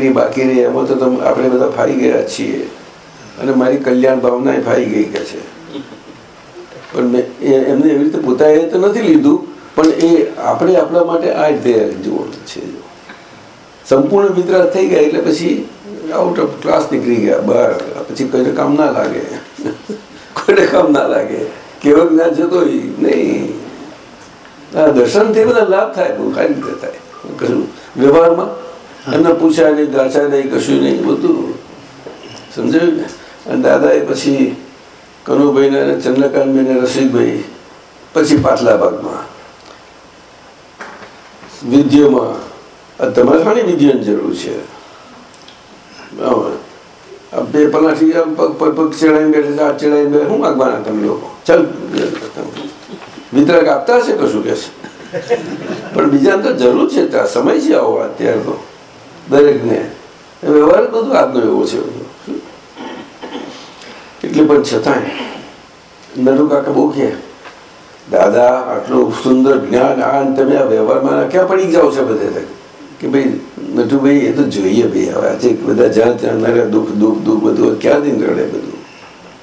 ડિગ્રી બાકી રહી, એમાં તો તમે આપણે બધા ફાઈ ગયા છીએ. અને મારી કલ્યાણ ભાવના એ ફાઈ ગઈ કે છે. પણ એમને એવી રીતે પોતાએ તો નથી લીધું, પણ એ આપણે આપણા માટે આ રીતે છે. સંપૂર્ણ મિત્ર થઈ ગયા એટલે પછી આઉટ ઓફ ક્લાસ નીકળી ગયા બહાર પછી કોઈને કામ ના લાગે. કોઈને કામ ના લાગે. કેવો જ્ઞાન જતો નહીં. દર્શનથી બધા લાભ થાય, બહુ સારી રીતે થાય. વ્યવહારમાં એમને પૂછ્યા નહીં ગાછાય નહીં કશું નહીં. બધું સમજાયું ને? અને દાદાએ પછી કનુભાઈને અને ચંદ્રકાંતભાઈને રસિકભાઈ પછી પાછલા ભાગમાં વિદ્યામાં. તમારે શાની વિદ્યાની જરૂર છે. બે પલાઠી પગ પગ પગ ચડાવીને બેઠે આ ચડાવીને બેઠે શું માગવાના તમે લોકો? ચાલ, વિતરાક આપતા હશે કશું કે પણ બીજાને તો જરૂર છે સમય છે આવો અત્યારે તો. દરેકને વ્યવહાર બધું આજનો એવો છે એટલે પણ છતાંય નરુ કાકા બહુ કે દાદા, આટલું સુંદર જ્ઞાન, આ તમે આ વ્યવહારમાં ક્યાં પડી જાઓ છો બધે? કે ભાઈ, નટુભાઈ, એ તો જોઈએ ભાઈ, હવે આજે બધા જ્યાં ત્યાં નરે દુઃખ દુઃખ દુઃખ બધું ક્યાંથી રડે બધું?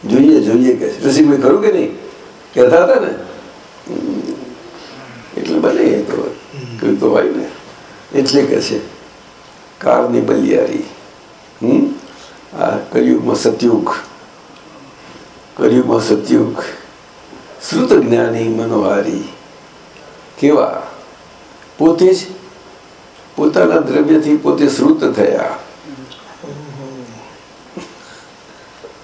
જોઈએ જોઈએ કે રસિકભાઈ, ખરું કે નહીં? કહેતા હતા ને. એટલે ભલે એ તો કોઈ તો હોય ને. એટલે કે છે. કારની બલિયારી હમ? આ કલયુગમાં સતયુગ. કલયુગમાં સતયુગ. શ્રુત જ્ઞાની મનોહારી. કેવા? પોતે જ પોતાના દ્રવ્યથી પોતે શ્રુત થયા.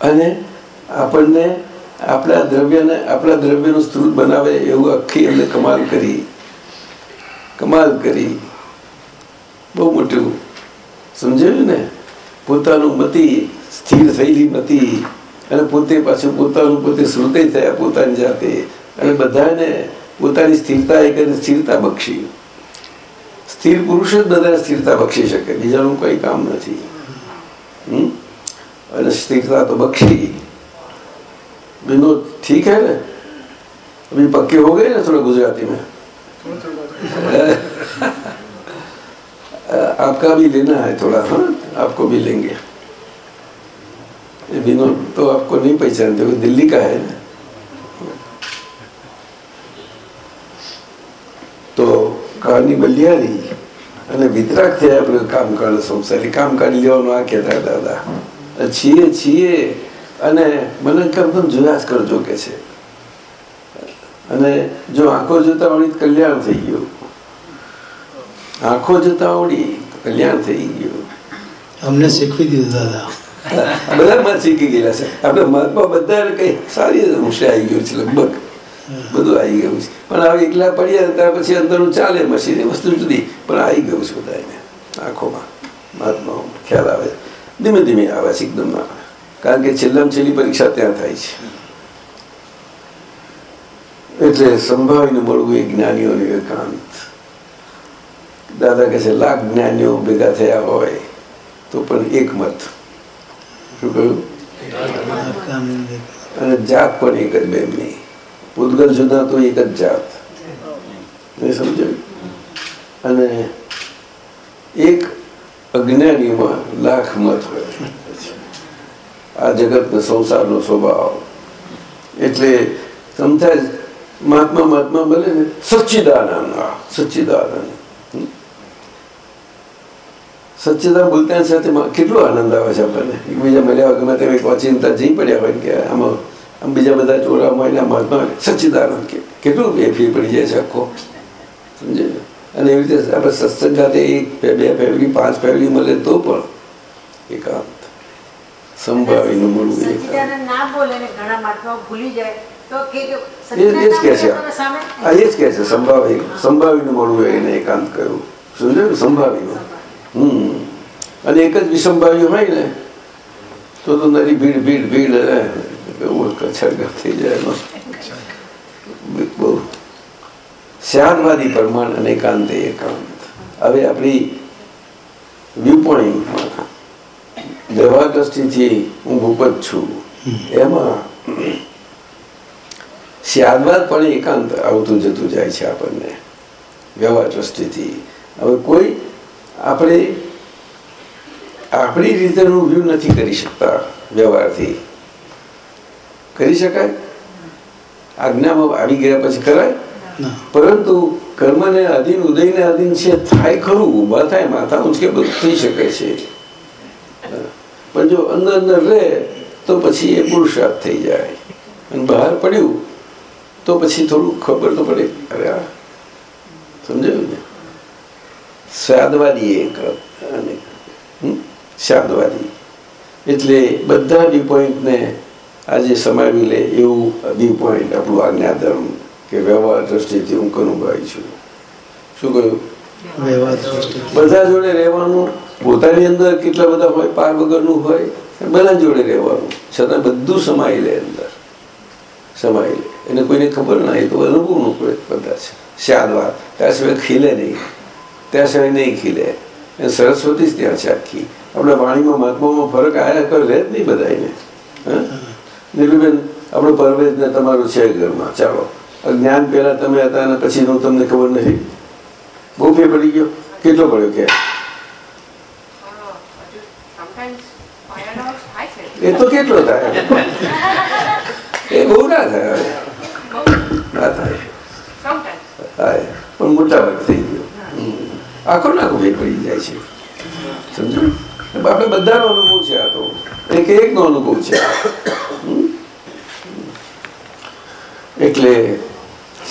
અને આપણને આપણા દ્રવ્યને આપણા દ્રવ્યનું સ્ત્રુત બનાવે એવું આખી એમને કમાલ કરી. કમાલ કરી. બહુ મોટું સમજાયું ને પોતાનું મતિ સ્થિર થયેલી મતિ અને પોતે પાછું પોતાનું પોતે શ્રુતે થયા પોતાની જાતે અને બધાને પોતાની સ્થિરતા એ કરીને સ્થિરતા બક્ષી સ્થિર પુરુષ જ બધાને સ્થિરતા બક્ષી શકે બીજાનું કંઈ કામ નથી હમ? અને સ્થિરતા તો બક્ષી વિનોદ ઠીક है ना अभी पक्के हो गए ना थोड़ा गुजराती में आपका भी लेना है थोड़ा हाँ आपको भी लेंगे ये विनोद तो आपको नहीं पहचानते वो दिल्ली का है ना તો કહાની બલિયારી અને વિતરાક થયા આપણે કામ કરે સંસારી કામ કાઢી લેવાનું આ કહેતા દાદા છીએ છીએ અને મને કેમ તમે જોયા જ કરજો કે છે અને જો આંખો જોતા આવડી તો કલ્યાણ થઈ ગયું આંખો જોતા આવડી કલ્યાણ થઈ ગયું. અમને શીખવી દીધું દાદા. બધામાં શીખી ગયેલા છે. આપણે મહાત્મા બધા કઈ સારી અંશે આવી ગયું છે લગભગ. બધું આવી ગયું છે. પણ હવે એકલા પડ્યા ત્યાર પછી અંદરનું ચાલે મશીન વસ્તુ જુદી પણ આવી ગયું છે બધાને આંખોમાં. મહાત્મા ખ્યાલ આવે. ધીમે ધીમે આવે છે એકદમ ના કારણ કે છેલ્લામાં છેલ્લી પરીક્ષા ત્યાં થાય છે. એટલે સંભાવીને મળવું એ જ્ઞાનીઓનું એકાંત દાદા કહે છે, લાખ જ્ઞાનીઓ ભેગા થયા હોય તો પણ એક મત. શું કહ્યું? અને જાત પણ એક જ બેમની પૂતગલ જુદા તો એક જ જાત. નહીં સમજાયું? અને એક અજ્ઞાનીમાં લાખ મત હોય. આ જગતનો સંસારનો સ્વભાવ. એટલે સમજાય મહાત્મા મહાત્મા બોલે ને, સચ્ચિદાનંદ સચ્ચિદાનંદ? સચ્ચિદાન બોલતા સાથે કેટલો આનંદ આવે છે આપણને? એકબીજા મળ્યા ગમે એક ચિંતા જઈ પડ્યા હોય કે આમાં આમ બીજા બધા ચોરામાં એના મહાત્મા સચ્ચિદાનંદ કે કેટલું બે ફી પડી જાય છે આખો. સમજે? અને એવી રીતે આપણે સત્સંગ ખાતે એક બે ફેમિલી પાંચ ફેમિલી મળે તો પણ એકાંત. સંભાવીને મળવું તો એ જ કહે છે. આ એ જ કહે છે સંભાવી સંભાવીને મળવું એને એકાંત કહ્યું સમજો ને સંભાવીને હમ. અને એક જ વિસંભાવ્યું હોય ને તો તો નરી ભીડ ભીડ ભીડ કચરગર થઈ જાય બહુ શ્યાનવાદી પ્રમાણ અને એકાંતે એકાંત. હવે આપણી વ્યૂ પોઈન્ટમાં વ્યવહાર દ્રષ્ટિથી હું ભૂપત છું. એમાં સ્યાદવાદ પણ એકાંત આવતું જતું જાય છે આપણને. વ્યવહાર દ્રષ્ટિથી હવે કોઈ આપણે આપણી રીતેનું વ્યૂ નથી કરી શકતા વ્યવહારથી. કરી શકાય? આજ્ઞામાં આવી ગયા પછી કરાય પરંતુ કર્મને અધીન ઉદયને અધીન છે થાય ખરું ઊભા થાય માથા ઊંચકે બધું થઈ શકે છે. પણ જો અંદર અંદર રહે તો પછી એ પુરુષાર્થ થઈ જાય. અને બહાર પડ્યું તો પછી થોડું ખબર તો પડે. અરે સમજાયું ને? સ્વાદવાદી એક સ્વાદવાદી એટલે બધા વ્યૂ પોઈન્ટને આજે સમાવી લે એવું વ્યૂ પોઈન્ટ આપણું આજ્ઞાધર્મ કે વ્યવહાર દ્રષ્ટિથી હું કનુભાઈ છું. શું કહ્યું? બધા જોડે રહેવાનું પોતાની અંદર કેટલા બધા હોય પાર વગરનું હોય બધા જોડે રહેવાનું. છતાં બધું સમાઈ લે અંદર. સમાઈ લે. એને કોઈને ખબર ના એ તો અનુભવનું બધા છે. શાદવાદ ત્યાં સિવાય ખીલે નહીં. ત્યાં સિવાય નહીં ખીલે. એ સરસ્વતી જ ત્યાં છે આખી. આપણા વાણીમાં મહાત્મામાં ફરક આયા કરે રહે જ નહીં બધાને નીલુબેન આપણો પરવેજ ને તમારું છે ઘરમાં. ચાલો. જ્ઞાન પહેલા તમે હતા અને પછી હું તમને ખબર નથી. બહુ ફેર પડી ગયો? કેટલો પડ્યો કે? એ તો કેટલો થાય? એ બહુ ના થાય. ના થાય. પણ મોટા ભાગ થઈ ગયો. આખો નાખો ફેર પડી જાય છે? સમજો આપણે બધાનો અનુભવ છે આ તો. એક એકનો અનુભવ છે. એટલે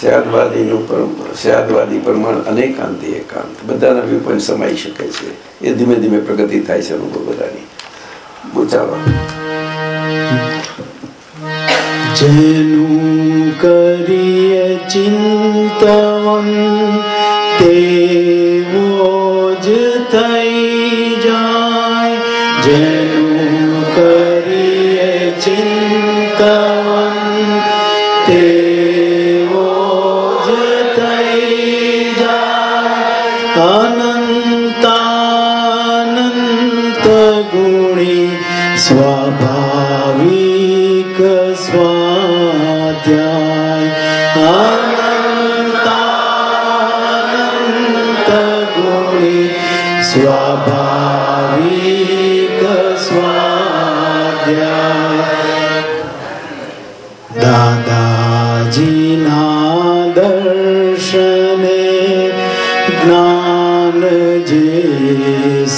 સ્યાદવાદીનું પરમ- સ્યાદવાદી પ્રમાણ અનેકાંતિ એકાંત. બધાના વ્યૂ પોઈન્ટ સમાઈ શકે છે. એ ધીમે ધીમે પ્રગતિ થાય છે અનુભવ બધાની. બોચાવા. જેનું કરીએ ચિંતવન તેવો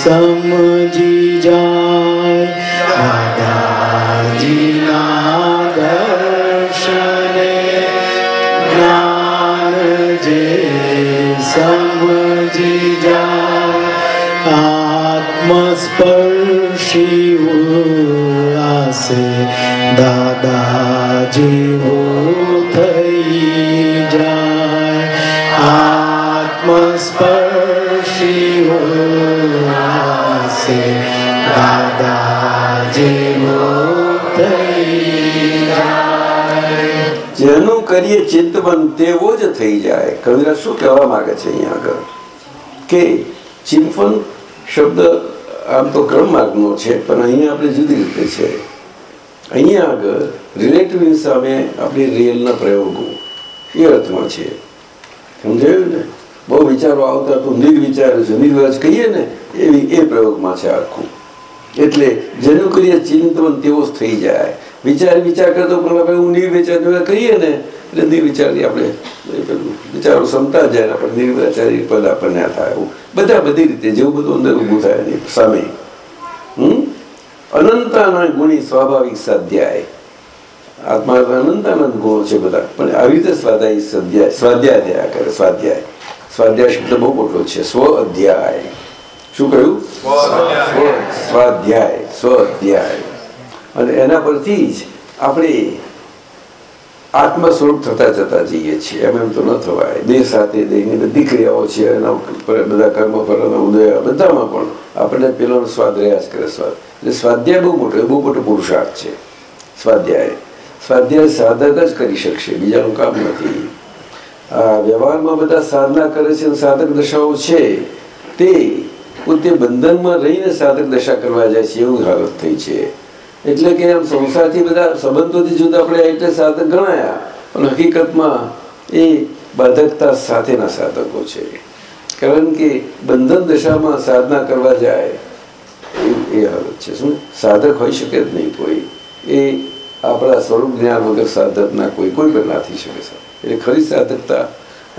સમજી જાય. દાદાજીના દર્શને જ્ઞાન જે સમજી જાય. આત્મસ્પર્શી ઉલ્લાસે દાદાજી ઉલ્લાસે દાદાજી જેનું કરીએ ચિંતવન તેવો જ થઈ જાય. કવિરાજ શું કહેવા માંગે છે અહીંયા આગળ? કે ચિંતવન શબ્દ આમ તો કર્મ માર્ગનો છે, પણ અહીંયા આપણે જુદી રીતે છે. અહીંયા આગળ રિલેટિવ સામે આપણી રિયલના પ્રયોગો એ અર્થમાં છે. સમજાયું ને? બહુ વિચારો આવતા તો નિર્વિચાર છે. નિર્વાજ કહીએ ને એવી એ પ્રયોગમાં છે આખું. એટલે જેનું કરીએ ચિંતવન તેવો જ થઈ જાય. વિચાર વિચાર કરતો પણ આપણે હું નિર્વિચાર કહીએ ને, એટલે નિર્વિચારી આપણે વિચારો ક્ષમતા જાય આપણે નિર્વિચારી પદ આપણને આ થાય એવું. બધા બધી રીતે, જેવું બધું અંદર ઊભું થાય એની સામે. હમ? અનંતાના ગુણી સ્વાભાવિક સ્વાધ્યાય. આત્મા અનંતાનંદ ગુણો છે બધા. પણ આવી રીતે સ્વાધ્યાય સ્વાધ્યાય કરે, સ્વાધ્યાય. સ્વાધ્યાય શબ્દ બહુ મોટો છે. સ્વ અધ્યાય. શું કહ્યું? સ્વાધ્યાય. સ્વાધ્યાય. અને એના પરથી જ આપણે આત્મ સ્વરૂપ થતા જતા જઈએ છીએ. એમ એમ તો ન થવાય. દેહ સાથે દેહની બધી ક્રિયાઓ છે. એના બધા કર્મ ફળના ઉદય બધામાં પણ આપણને પેલો સ્વાદ રહ્યા કરે સ્વાદ. એટલે સ્વાધ્યાય બહુ મોટો બહુ મોટો પુરુષાર્થ છે. સ્વાધ્યાય. સ્વાધ્યાય સાધક જ કરી શકશે. બીજાનું કામ નથી. આ વ્યવહારમાં બધા સાધના કરે છે સાધક દશાઓ છે. તે પોતે બંધનમાં રહીને સાધક દશા કરવા જાય છે એવું હાલત થઈ છે. એટલે કે આમ સંસારથી બધા સંબંધોથી જુદા આપણે એટલે સાધક ગણાયા. પણ હકીકતમાં એ બાધકતા સાથેના સાધકો છે. કારણ કે બંધન દશામાં સાધના કરવા જાય એ હાલત છે. શું? સાધક હોઈ શકે જ નહીં કોઈ. એ આપણા સ્વરૂપ જ્ઞાન વગર સાધકના કોઈ કોઈ પણ ના થઈ શકે એટલે ખરી સાધકતા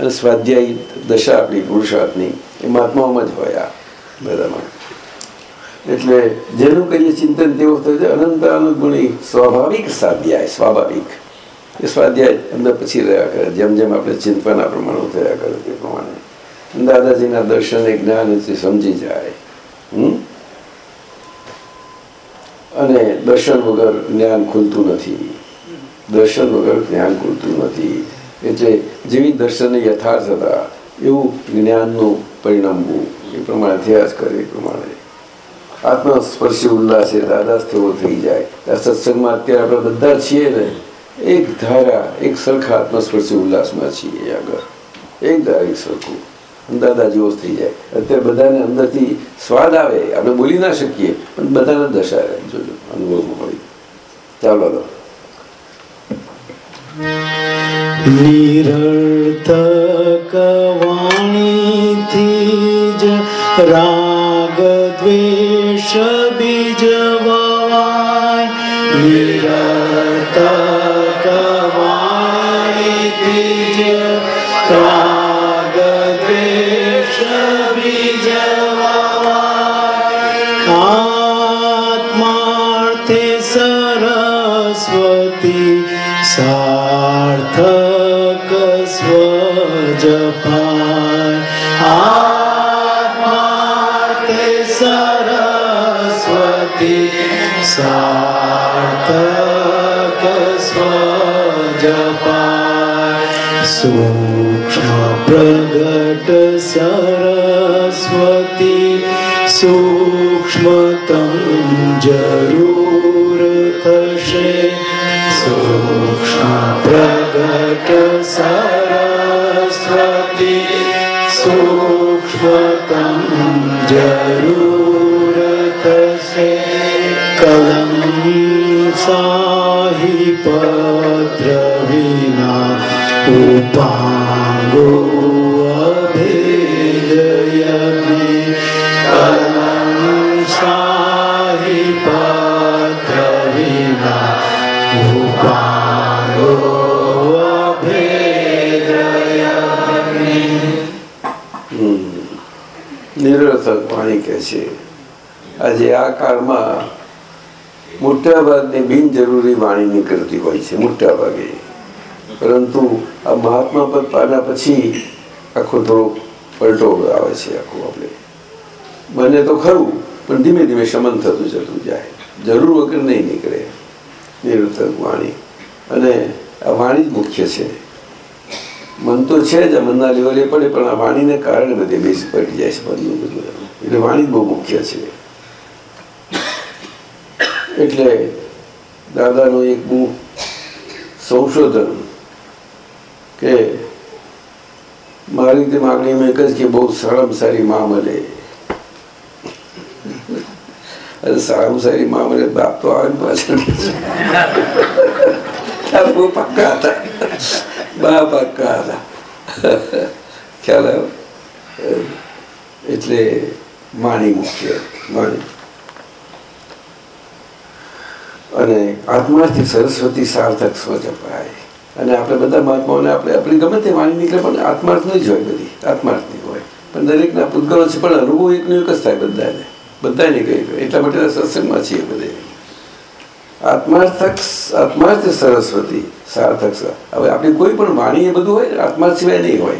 અને સ્વાધ્યાયી દશા આપણી પુરુષાર્થની એ મહાત્માઓમાં જ હોય આ. બધામાં એટલે જેનું કરીએ ચિંતન તેવું છે અનંત અનુગુણી સ્વાભાવિક સ્વાધ્યાય, સ્વાભાવિક. એ સ્વાધ્યાય અંદર પછી રહ્યા કરે. જેમ જેમ આપણે ચિંતવાના પ્રમાણે થયા કરે તે પ્રમાણે. દાદાજીના દર્શન જ્ઞાન સમજી જાય. અને દર્શન વગર જ્ઞાન ખુલતું નથી. દર્શન વગર જ્ઞાન ખુલતું નથી. એટલે જેવી દર્શન યથાર્થ હતા, એવું જ્ઞાનનું પરિણામવું એ પ્રમાણે થયા કરે પ્રમાણે. આત્મસ્પર્શી ઉલ્લાસ એ દાદા થયો થઈ જાય. સત્સંગમાં અત્યારે આપણે બધા છીએ ને, એક ધારા, એક સરખા આત્મસ્પર્શી ઉલ્લાસમાં છીએ આગળ. એક ધારા, એક સરખું. દાદા જેવો થઈ જાય. અત્યારે બધાને અંદરથી સ્વાદ આવે, આપણે બોલી ના શકીએ, પણ બધાને દશા જોજો અનુભવમાં હોય. ચાલો તો નિરર્થક વાણીથી रागद्वेष विजवा विरतवाज सूक्ष्म प्रगट सरस्वती सूक्ष्मतं जतसे सूक्ष्म प्रगट सरस्वती सूक्ष्मतं जतसे कलं साहि पत्र નિરર્થક વાણી કહે છે. આજે આ કાળમાં મોટા ભાગની બિનજરૂરી વાણી નીકળતી હોય છે મોટા ભાગે પરંતુ આ મહાત્મા પદ પાડ્યા પછી આખો થોડો પલટો આવે છે આખું આપણે. બને તો ખરું, પણ ધીમે ધીમે શમન થતું જતું જાય. જરૂર વગર નહીં નીકળે નિરર્થક વાણી. અને આ વાણી જ મુખ્ય છે. મન તો છે જ મનના લેવલે પડે, પણ આ વાણીને કારણે બધે બેસ પડી જાય છે બધું એટલે વાણી બહુ મુખ્ય છે. એટલે દાદાનું એક બહુ સંશોધન કે મારી રીતે માગણી મેં કહી કે બહુ સારામાં સારી માં મળે. અરે સારામાં સારી માં મળે, બાપ તો આવે પાછળ. બા પક્કા હતા. ખ્યાલ આવ્યો? એટલે માણી મુખ્ય માણી. અને આત્માથી સરસ્વતી સાર્થક સ્વ જપાય અને આપણે બધા મહાત્માઓને આપણે આપણી ગમે તે વાણી નીકળે પણ આત્માર્થની જ હોય બધી, આત્માર્થની હોય. પણ દરેકના પૂતગળો છે, પણ અનુભવ એકનો એક જ થાય બધાને. બધાને કહી એટલા માટે સત્સંગમાં છીએ બધે. આત્માર્થક આત્માર્થ સરસ્વતી, સાર્થક હવે આપણી કોઈ પણ વાણી એ બધું હોય, આત્માર્થ સિવાય નહીં હોય.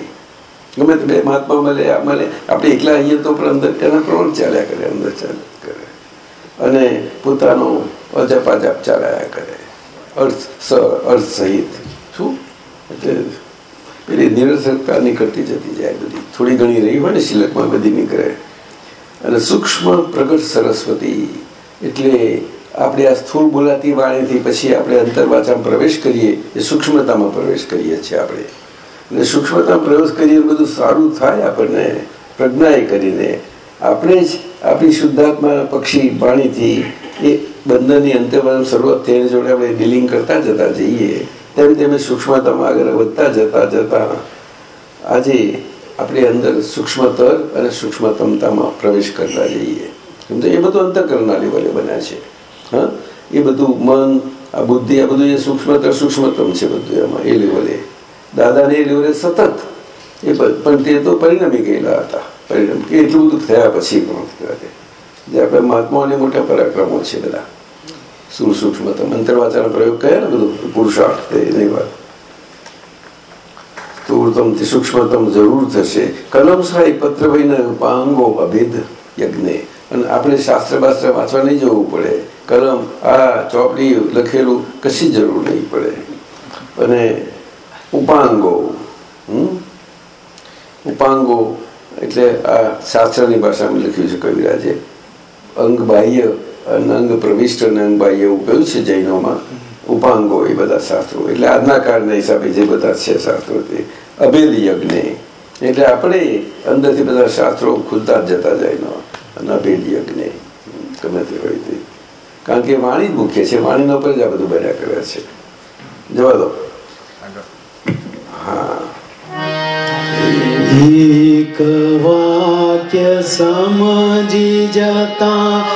ગમે તે બે મહાત્મા મળે મળે. આપણે એકલા અહીંયા તો પણ અંદર એના પ્રવણ ચાલ્યા કરે, અંદર ચાલ્યા કરે. અને પોતાનો અજપ અજપ ચાલ્યા કરે. અર્થ સ, અર્થ સહિત. શું એટલે પેલી નિરસરતા નીકળતી જતી જાય બધી. થોડી ઘણી રહી હોય ને શિલકમાં બધી નીકળે અને સૂક્ષ્મ પ્રગટ સરસ્વતી એટલે આપણે આ સ્થૂળ બોલાતી વાણીથી પછી આપણે અંતરવાચામાં પ્રવેશ કરીએ, એ સૂક્ષ્મતામાં પ્રવેશ કરીએ છીએ આપણે. અને સૂક્ષ્મતામાં પ્રવેશ કરીએ બધું સારું થાય આપણને, પ્રજ્ઞાએ કરીને. આપણે જ આપણી શુદ્ધાત્મા પક્ષી વાણીથી એ બંધનની અંતર્વાદ શરૂઆત થઈને જોડે આપણે ડીલિંગ કરતા જતા જઈએ. તેમ તેમ સૂક્ષ્મતામાં આગળ વધતા જતા જતા આજે આપણી અંદર સૂક્ષ્મતર અને સૂક્ષ્મતમતામાં પ્રવેશ કરતા જઈએ. કેમ તો એ બધું અંતકરણના લેવલે બન્યા છે. હા? એ બધું મન, આ બુદ્ધિ, આ બધું એ સૂક્ષ્મતર, સૂક્ષ્મતમ છે બધું એમાં, એ લેવલે. દાદાને એ લેવલે સતત એ પણ તે તો પરિણમી ગયેલા હતા. પરિણામ કે એટલું બધું થયા પછી પણ જે આપણે મહાત્માઓને મોટા પરાક્રમો છે બધા. સુર સૂક્ષ્મતમ અંતરવાચાનો પ્રયોગ કર્યા ને બધું, પુરુષાર્થ સૂક્ષ્મતમ જરૂર થશે. કલમ સહાય પત્ર વહીને પાંગો આપણે શાસ્ત્ર બાસ્ત્ર વાંચવા નહીં જવું પડે. કલમ, આ ચોપડી લખેલું કશી જરૂર નહીં પડે. અને ઉપાંગો? ઉપાંગો એટલે આ શાસ્ત્રની ભાષામાં લખ્યું છે કવિરાજે. અંગ બાહ્ય અને અંગ પ્રવિષ્ટ અને એવું કહ્યું છે જૈનોમાં ઉપાંગો એ બધા શાસ્ત્રો એટલે આજના કાળના હિસાબે જે બધા છે શાસ્ત્રો તે અભેદ યજ્ઞ એટલે આપણે અંદરથી બધા શાસ્ત્રો ખુલતા જતા જૈનો અને અભેદ યજ્ઞ ગમે તે હોય તે કારણ કે વાણી જ મુખ્ય છે વાણીનો પર જ આ બધું બન્યા કરે છે જવા દો હા એક વાક્ય સમજી જતા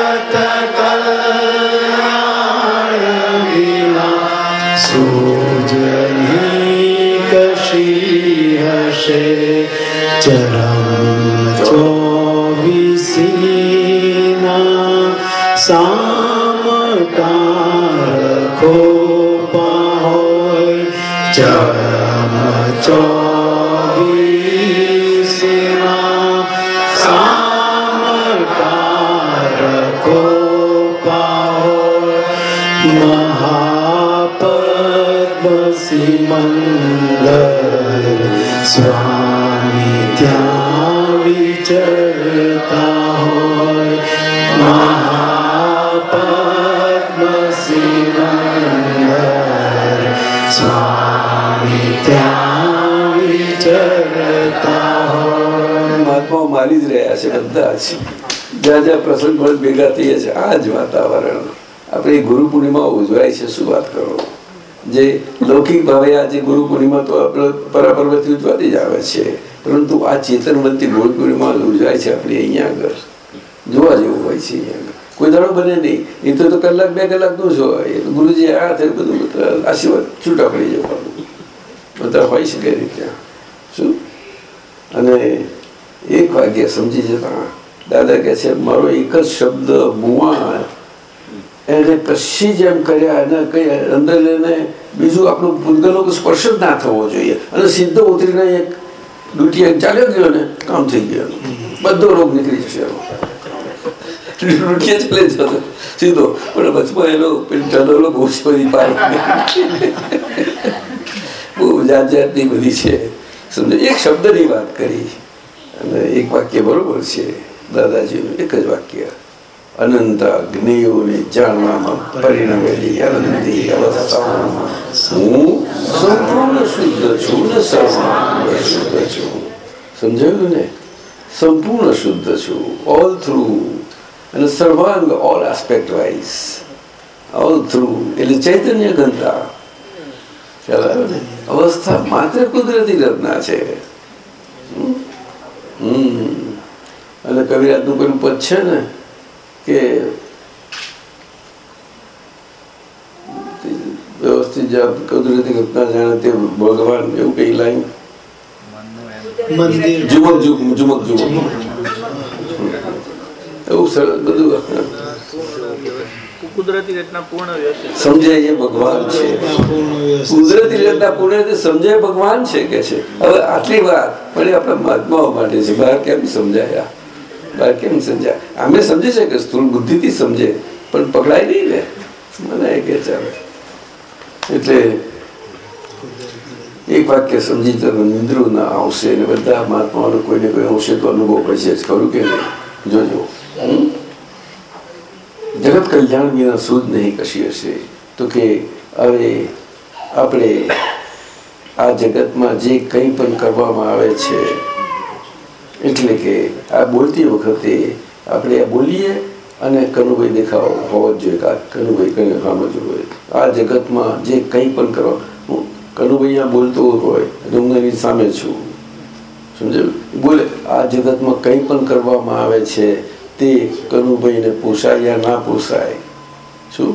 હશે ચરમ ચોવીસીના સામટાર ખોપા હોય ચરમ ચોવીસીના છે બધા જ. જ્યાં જ્યાં પ્રસંગ ભેગા થઈએ છીએ આ જ વાતાવરણ આપણે ગુરુ પૂર્ણિમા ઉજવાય છે, શું વાત કરો? જે લૌકિક ભાવે આજે ગુરુ પૂર્ણિમા તો આપણે પરાપર્વથી ઉજવાતી જ આવે છે. પરંતુ આ ચેતનવંતી ગુરુ પૂર્ણિમા ઉજવાય છે આપણે અહીંયા આગળ. જોવા જેવું હોય છે અહીંયા આગળ. કોઈ દાડો બને નહીં. એ તો કલાક, બે કલાકનું જ હોય. ગુરુજી આ થયું બધું આશીર્વાદ છૂટા પડી જવાનું. બધા હોય શકે ત્યાં શું? અને એક વાક્ય સમજી જતા દાદા કે છે, મારો એક જ શબ્દ મુવા એને પછી જેમ કર્યા, એને કઈ અંદર લઈને બીજું આપણું પૂતગલનો સ્પર્શ જ ના થવો જોઈએ. અને સીધો ઉતરીને એક ડૂટી ચાલ્યો ગયો ને, કામ થઈ ગયો. બધો રોગ નીકળી જશે. રૂટિયા ચાલે જતો સીધો. પણ વચમાં એનો ટનલો બહુ બહુ જાત જાતની બધી છે. સમજો? એક શબ્દની વાત કરી. અને એક વાક્ય બરોબર છે દાદાજીનું એક જ વાક્ય. અનંત અગ્નિઓને જાણવામાં પરિણમેલી અનંતી અવસ્થામાં હું સંપૂર્ણ શુદ્ધ છું શુદ્ધ છું. સમજાયું ને? સંપૂર્ણ શુદ્ધ છું ઓલ થ્રુ અને સર્વાંગ all aspect wise all through એટલે ચૈતન્ય ઘનતા. અવસ્થા માત્ર કુદરતી રચના છે. હમ? અને કવિરાજનું પેલું પદ છે ને કે વ્યવસ્થિત જાપ કુદરતી ઘટના જાણે તે ભગવાન એવું કઈ લાઈન? જુમક જુમક જુમક જુમક. એવું સરળ બધું. કુદરતી રીતના પૂર્ણ સમજી પણ પકડાય નહીં ને? મને એ કે ચાલે. એટલે એક વાક્ય સમજી તો નિંદ્રુ ના આવશે ને બધા કોઈ કોઈને કોઈ અંશે તો અનુભવ પડશે જ. ખરું કે નહીં? જોજો. હમ? જગત કલ્યાણ વિના સુદ નહીં કશી હશે. તો કે હવે આપણે આ જગતમાં જે કંઈ પણ કરવામાં આવે છે, એટલે કે આ બોલતી વખતે આપણે બોલીએ અને કનુભાઈ દેખાવ હોવો જ જોઈએ આ કનુભાઈ કઈ સમજવું હોય આ જગતમાં જે કંઈ પણ કરવા, હું કનુભાઈ આ બોલતો હોય હું એની સામે છું. સમજાયું? બોલે, આ જગતમાં કંઈ પણ કરવામાં આવે છે તે કનુભાઈને પોસાય યા ના પોસાય શું?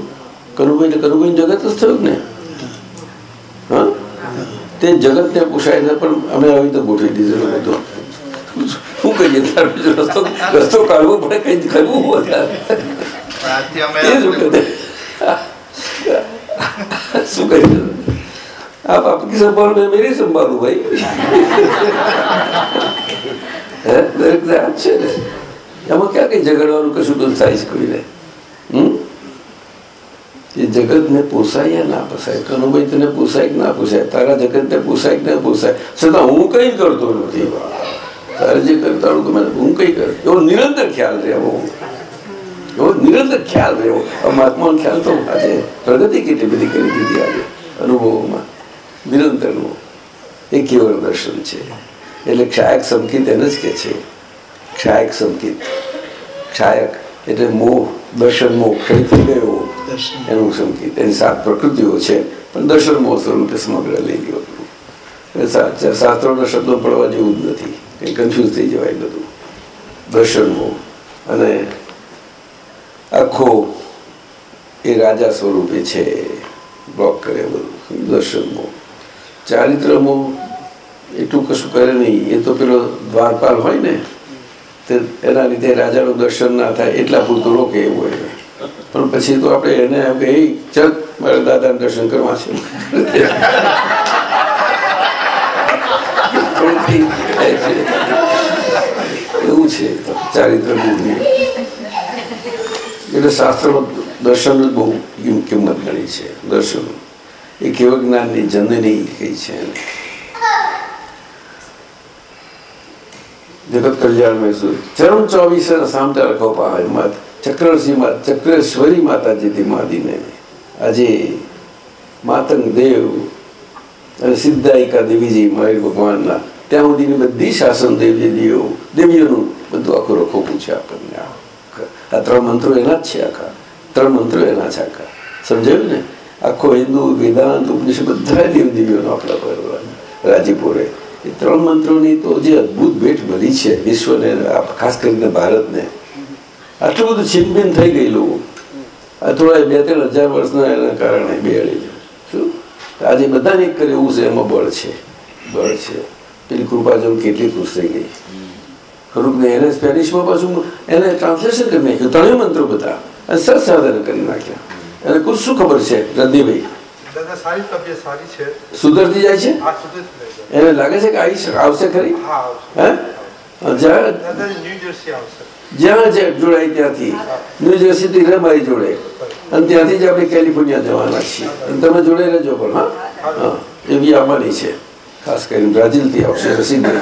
કનુભાઈ કનુભાઈ જગત જ થયું ને? હા? તે જગત ને પોસાય ને પણ અમે આવી તો ગોઠવી દીધેલું બધું. શું કહીએ? તાર રસ્તો રસ્તો કાઢવો પડે કઈ કરવું શું કહી સંભાળ મેં મેરી સંભાળું ભાઈ. હે? દરેક છે ને. એમાં ક્યાં કઈ ઝઘડવાનું કશું તો થાય છે કોઈને એ જગતને પોસાય ના પોસાય? કનુભાઈ તને પોસાય ના પોસાય? તારા જગતને પોસાય કે ના પોસાય? છતાં હું કઈ કરતો નથી. તારે જે કરતા હું કઈ કર. એવો નિરંતર ખ્યાલ રહેવો. એવો નિરંતર ખ્યાલ રહેવો. મહાત્માનો ખ્યાલ તો આજે પ્રગતિ કેટલી બધી કરી દીધી આજે અનુભવોમાં. નિરંતરનું. એ કેવળ દર્શન છે. એટલે ક્ષાયક સમકી તેને જ કે છે. ક્ષાયક સંકિત. ક્ષાયક એટલે મોહ દર્શન મોહ ક્ષય થઈ ગયો દર્શન એનું સંકેત. એની સાત પ્રકૃતિઓ છે પણ દર્શન મોહ સ્વરૂપે સમગ્ર લઈ ગયો શાસ્ત્રોના શબ્દો પડવા જેવું જ નથી. કંઈ કન્ફ્યુઝ થઈ જવાય બધું. દર્શન મોહ. અને આખો એ રાજા સ્વરૂપે છે. બ્લોક કરે બધું. દર્શન મોહ. ચારિત્ર મોહ એટલું કશું કરે નહીં. એ તો પેલો દ્વારપાલ હોય ને એના લીધે રાજાનું દર્શન ના થાય એટલા પૂરતું રોકે એવું હોય પણ પછી તો આપણે એને એમ કે ચલ, મારે દાદાને દર્શન કરવા છે. એવું છે, ચારિત્ર બુદ્ધિ એટલે શાસ્ત્રમાં દર્શન જ બહુ કિમ- કિંમત ગણી છે, દર્શન એ કેવળ જ્ઞાનની જનની કહી છે એને. જગત કલ્યાણ મેં શું ચરણ ચોવીસ સામટા રખો પાય માત ચક્રસિંહ મા ચક્રેશ્વરી માતાજીથી માદીને આજે માતંગ દેવ અને સિદ્ધાયિકા દેવીજી મહેર ભગવાનના ત્યાં સુધીની બધી શાસન દેવજીઓ દેવીઓનું બધું આખું રખો પૂછે આપણને આ ત્રણ મંત્રો એના જ છે આખા ત્રણ મંત્રો એના છે આખા સમજાયું ને આખો હિન્દુ વેદાંત ઉપનિષદ બધા દેવ દેવીઓનો આપણા પર રાજીપુરે એ ત્રણ મંત્રોની તો જે અદ્ભુત ભેટ મળી છે વિશ્વને ખાસ કરીને ભારતને. આટલું બધું છીનભીન થઈ ગયેલું. આ થોડા બે ત્રણ હજાર વર્ષના એના કારણે બેળી શું? આજે બધાને એક કરે એવું છે, એમાં બળ છે. બળ છે. પેલી કૃપા જેવું કેટલી ખુશ થઈ ગઈ. ખરું ને એને સ્પેનિશમાં પાછું એને ટ્રાન્સલેશન કરી નાખ્યું. ત્રણેય મંત્રો બધા અને સરસ સાધન કરી નાખ્યા. એને કુછ શું ખબર છે રદનીભાઈ દાદા સારી તબિયત સારી છે. સુધરતી જાય છે. એને લાગે છે કે આવી આવશે ખરી? હે જ્યાં જોડાય ત્યાંથી ન્યૂ રહે મારી જોડે. અને ત્યાંથી જ આપણે કેલિફોર્નિયા જવાના છીએ. તમે જોડે રહેજો પણ હા? એવી આવવાની છે. ખાસ કરીને બ્રાઝિલથી આવશે રસીદભાઈ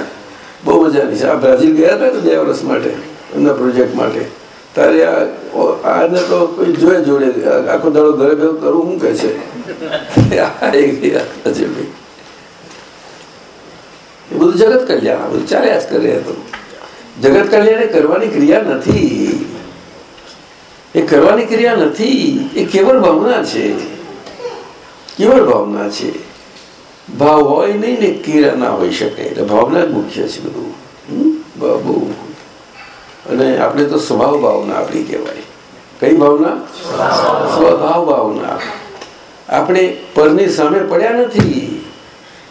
બહુ મજાની છે. આ બ્રાઝિલ ગયા હતા ને બે વર્ષ માટે એમના પ્રોજેક્ટ માટે. તારે આ આને તો કોઈ જોડે જોડે આખો દાડો ઘરે ભેગું કરવું શું કહે છે? એ બધું જગત કલ્યાણ બધું ચાલ્યા જ કરે જગત કલ્યાણ એ કરવાની ક્રિયા નથી. એ કરવાની ક્રિયા નથી. એ કેવળ ભાવના છે. કેવળ ભાવના છે. ભાવ હોય નહીં ને ક્રિયા ના હોઈ શકે. એટલે ભાવના જ મુખ્ય છે બધું? બહુ અને આપણે તો સ્વભાવ ભાવના આપણી કહેવાય. કઈ ભાવના? સ્વભાવ ભાવના. આપણે પરની સામે પડ્યા નથી,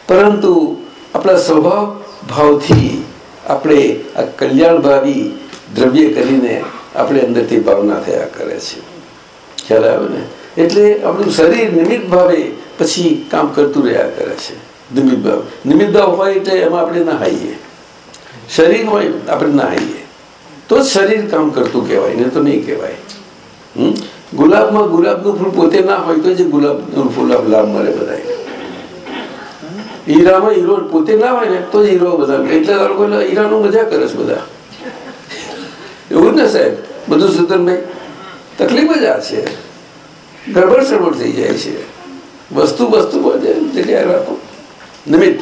પરંતુ આપણા સ્વભાવ ભાવથી આપણે આ કલ્યાણભાવી દ્રવ્ય કરીને આપણે અંદરથી ભાવના થયા કરે છે. ખ્યાલ આવે ને? એટલે આપણું શરીર નિમિત્ત ભાવે પછી કામ કરતું રહ્યા કરે છે. નિમિત્ત ભાવ. નિમિત્ત ભાવ હોય એટલે એમાં આપણે નહાઈએ. શરીર હોય આપણે નહાઈએ. તો જ શરીર કામ કરતું કહેવાય ને તો નહીં કહેવાય? ગુલાબમાં ગુલાબનું ફૂલ પોતે ના હોય તો જે ગુલાબનું ફૂલ લાભ મળે બધાય. હીરામાં હીરો પોતે ના હોય ને તો જ હીરો બધા એટલે લોકો હીરાનું મજા કરે છે બધા. એવું ને સાહેબ? બધું સુતનભાઈ તકલીફ જ આ છે. ગડબડ સડબડ થઈ જાય છે. વસ્તુ વસ્તુ બધે જગ્યાએ રાખો. નિમિત્ત.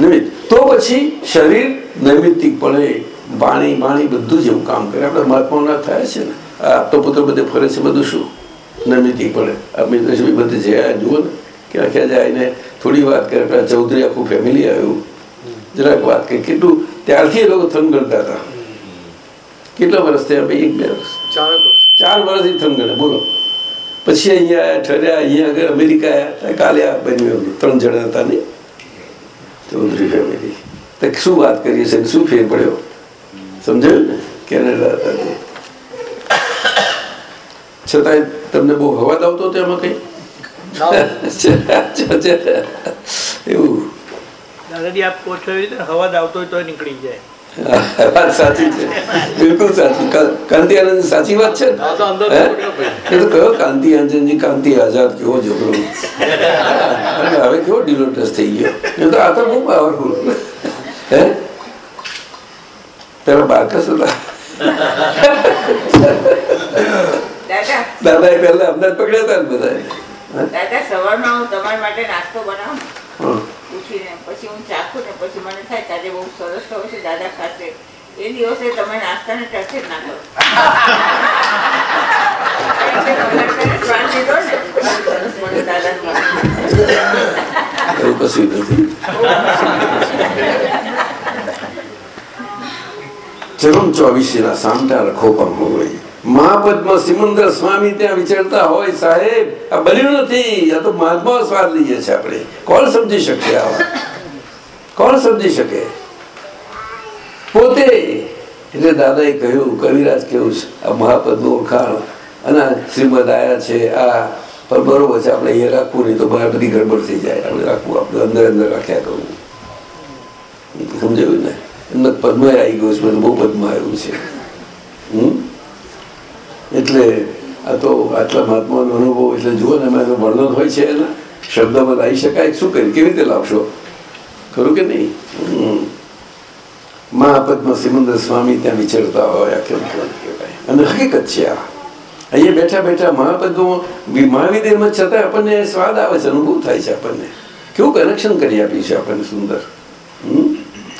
નિમિત્ત. તો પછી શરીર નૈમિત્તિકપણે વાણી વાણી બધું જ એવું કામ કરે. આપણે મહાત્માઓના થાય છે ને. આપતો પુત્ર બધે ફરે છે બધું શું? નૈમિત્તિકપણે આ મિત્રશ્રી બધે જયા જુઓ ને ક્યાં ક્યાં જાય ને થોડી વાત કરે પેલા ચૌધરી આખું ફેમિલી આવ્યું. જરાક વાત કરી. કેટલું ત્યારથી એ લોકો થનગણતા હતા. કેટલા વર્ષ થયા ભાઈ? એક બે વર્ષ. ચાર વર્ષ. ચાર વર્ષથી થનગણે બોલો. પછી અહીંયા ઠર્યા અહીંયા આગળ અમેરિકા આવ્યા કાલે આ બન્યું એમનું. ત્રણ જણા હતા નહીં ચૌધરી ફેમિલી તો શું વાત કરીએ છીએ શું ફેર પડ્યો? સમજાયું ને? કેનેડા હતા. છતાંય તમને બહુ હવાદ આવતો હતો એમાં કઈ? એવું. દાદાજી આપ કહો છો હવાદ આવતો હોય તો નીકળી જાય. વાત સાચી છે. બિલકુલ સાચી. કાંતિ આનંદ સાચી વાત છે? એ તો કયો કાંતિ આનંદજી કાંતિ આઝાદ કેવો ઝઘડો. હવે કેવો ડિલોટસ થઈ ગયો. એ તો આ તો બહુ પાવરફુલ હે? પેલા બાકસ હતા દાદા એ પહેલા અમદાવાદ પકડ્યા હતા બધા. દાદા સવારમાં હું તમારા માટે નાસ્તો બનાવું. પૂછીને પછી હું ચાખું ને પછી મને થાય તારે બહુ સરસ થયો છે દાદા ખાતે એ દિવસે તમે નાસ્તાને ટચ જ ના કરો. ચરમ ચોવીસી ના સામટા રખો પામો હોય મહાપદ્મ સિમંદર સ્વામી ત્યાં વિચારતા હોય, સાહેબ, આ બન્યું નથી. આ તો મહાત્મા સ્વાદ લઈએ છે આપણે. કોણ સમજી શકે આવા? કોણ સમજી શકે? પોતે. એટલે દાદાએ કહ્યું, કવિરાજ કેવું છે? આ મહાપદનું ઓળખાણ. અને શ્રીમદ આયા છે. આ પણ બરોબર છે આપણે અહીંયા રાખવું નહીં તો બહાર બધી ગડબડ થઈ જાય. આપણે રાખવું, આપણે અંદર અંદર રાખ્યા કરવું. સમજાયું ને? એમને પદ્મ આવી ગયું છે. મને બહુ પદ્મ આવ્યું છે. હમ? એટલે આ તો આટલા મહાત્માનો અનુભવ, એટલે જુઓ ને અમે એનું વર્ણન હોય છે એના. શબ્દમાં લાવી શકાય, શું કરી, કેવી રીતે લાવશો? ખરું કે નહીં. મહાપદ્મ સિમંદર સ્વામી ત્યાં વિચરતા હોય કેમ કહેવાય? અને હકીકત છે આ. અહીંયા બેઠા બેઠા મહાપદ્મો મહાવિદ્યમાં છતાં આપણને સ્વાદ આવે છે, અનુભવ થાય છે આપણને. કેવું કનેક્શન કરી આપ્યું છે આપણને સુંદર?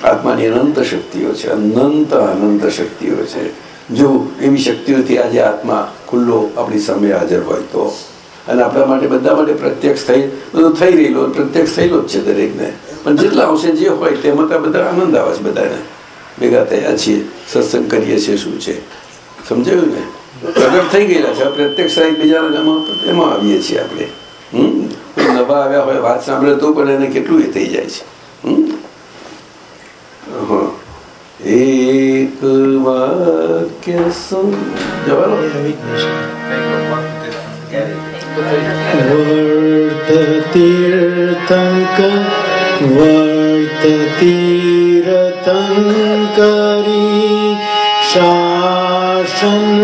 આત્માની અનંત શક્તિઓ છે, અનંત અનંત શક્તિઓ છે. જો એવી શક્તિઓથી આજે આત્મા ખુલ્લો આપણી સામે હાજર હોય તો. અને આપણા માટે બધા માટે પ્રત્યક્ષ થઈ, બધું થઈ રહેલો પ્રત્યક્ષ થયેલો જ છે દરેકને. પણ જેટલા અંશે જે હોય, તેમાં તો બધા આનંદ આવે છે બધાને. ભેગા થયા છીએ, સત્સંગ કરીએ છીએ, શું છે. સમજાયું ને? પ્રગટ થઈ ગયેલા છે. પ્રત્યક્ષ થાય બીજાના એમાં આવીએ છીએ આપણે. હમ? નવા આવ્યા હોય, વાત સાંભળે તો પણ એને કેટલું એ થઈ જાય છે. હમ? वर्ततीर्तङ्क वर्ततीर्तङ्करी शासन्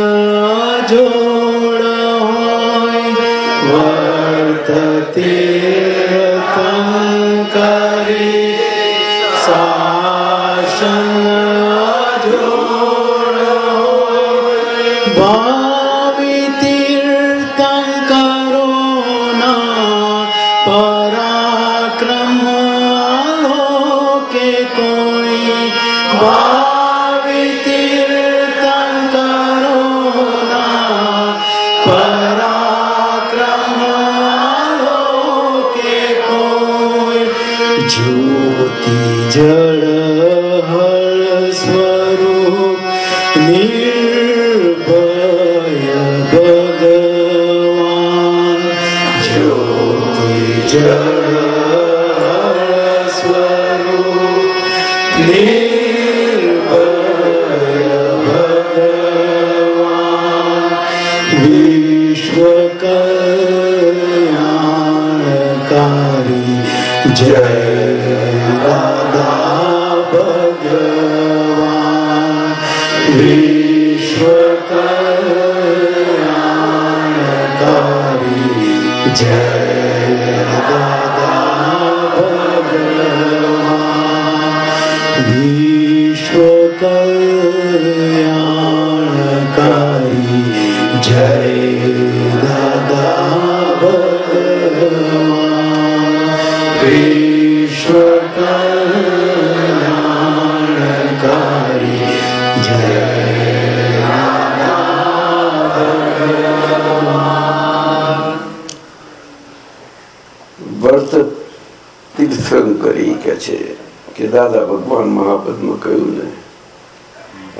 દાદા ભગવાન મહાપદમાં કહ્યું ને.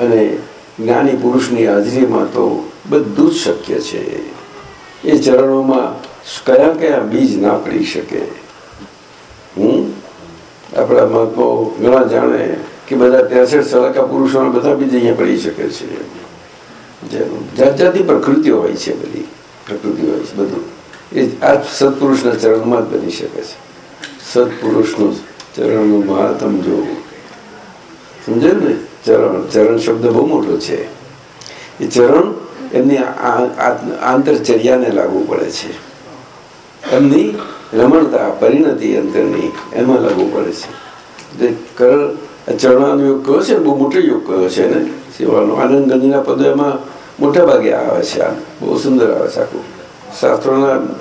અને જ્ઞાની પુરુષની હાજરીમાં તો બધું જ શક્ય છે. એ ચરણોમાં કયા કયા બીજ ના પડી શકે? હું? આપણા મહાત્માઓ ઘણા જાણે કે બધા ત્રેસઠ સલાકા પુરુષોને બધા બીજ અહીંયા પડી શકે છે. જાત જાતની પ્રકૃતિઓ હોય છે બધી. પ્રકૃતિ હોય છે બધું. એ આ સત્પુરુષના ચરણમાં જ બની શકે છે. સત્પુરુષનું ચરણનું મહાત્મ જોવું. સમજે ને? ચરણ. ચરણ શબ્દ બહુ મોટો છે. એ ચરણ એમની આંતરચર્યાને લાગુ પડે છે. એમની રમણતા, પરિણતિ અંતરની એમાં લાગુ પડે છે. એટલે કરણ ચરણાનો યોગ કયો છે? બહુ મોટો યોગ કયો છે ને? સેવાનો આનંદ ગંજના પદો એમાં મોટા ભાગે આવે છે આ. બહુ સુંદર આવે છે આખું. શાસ્ત્રોના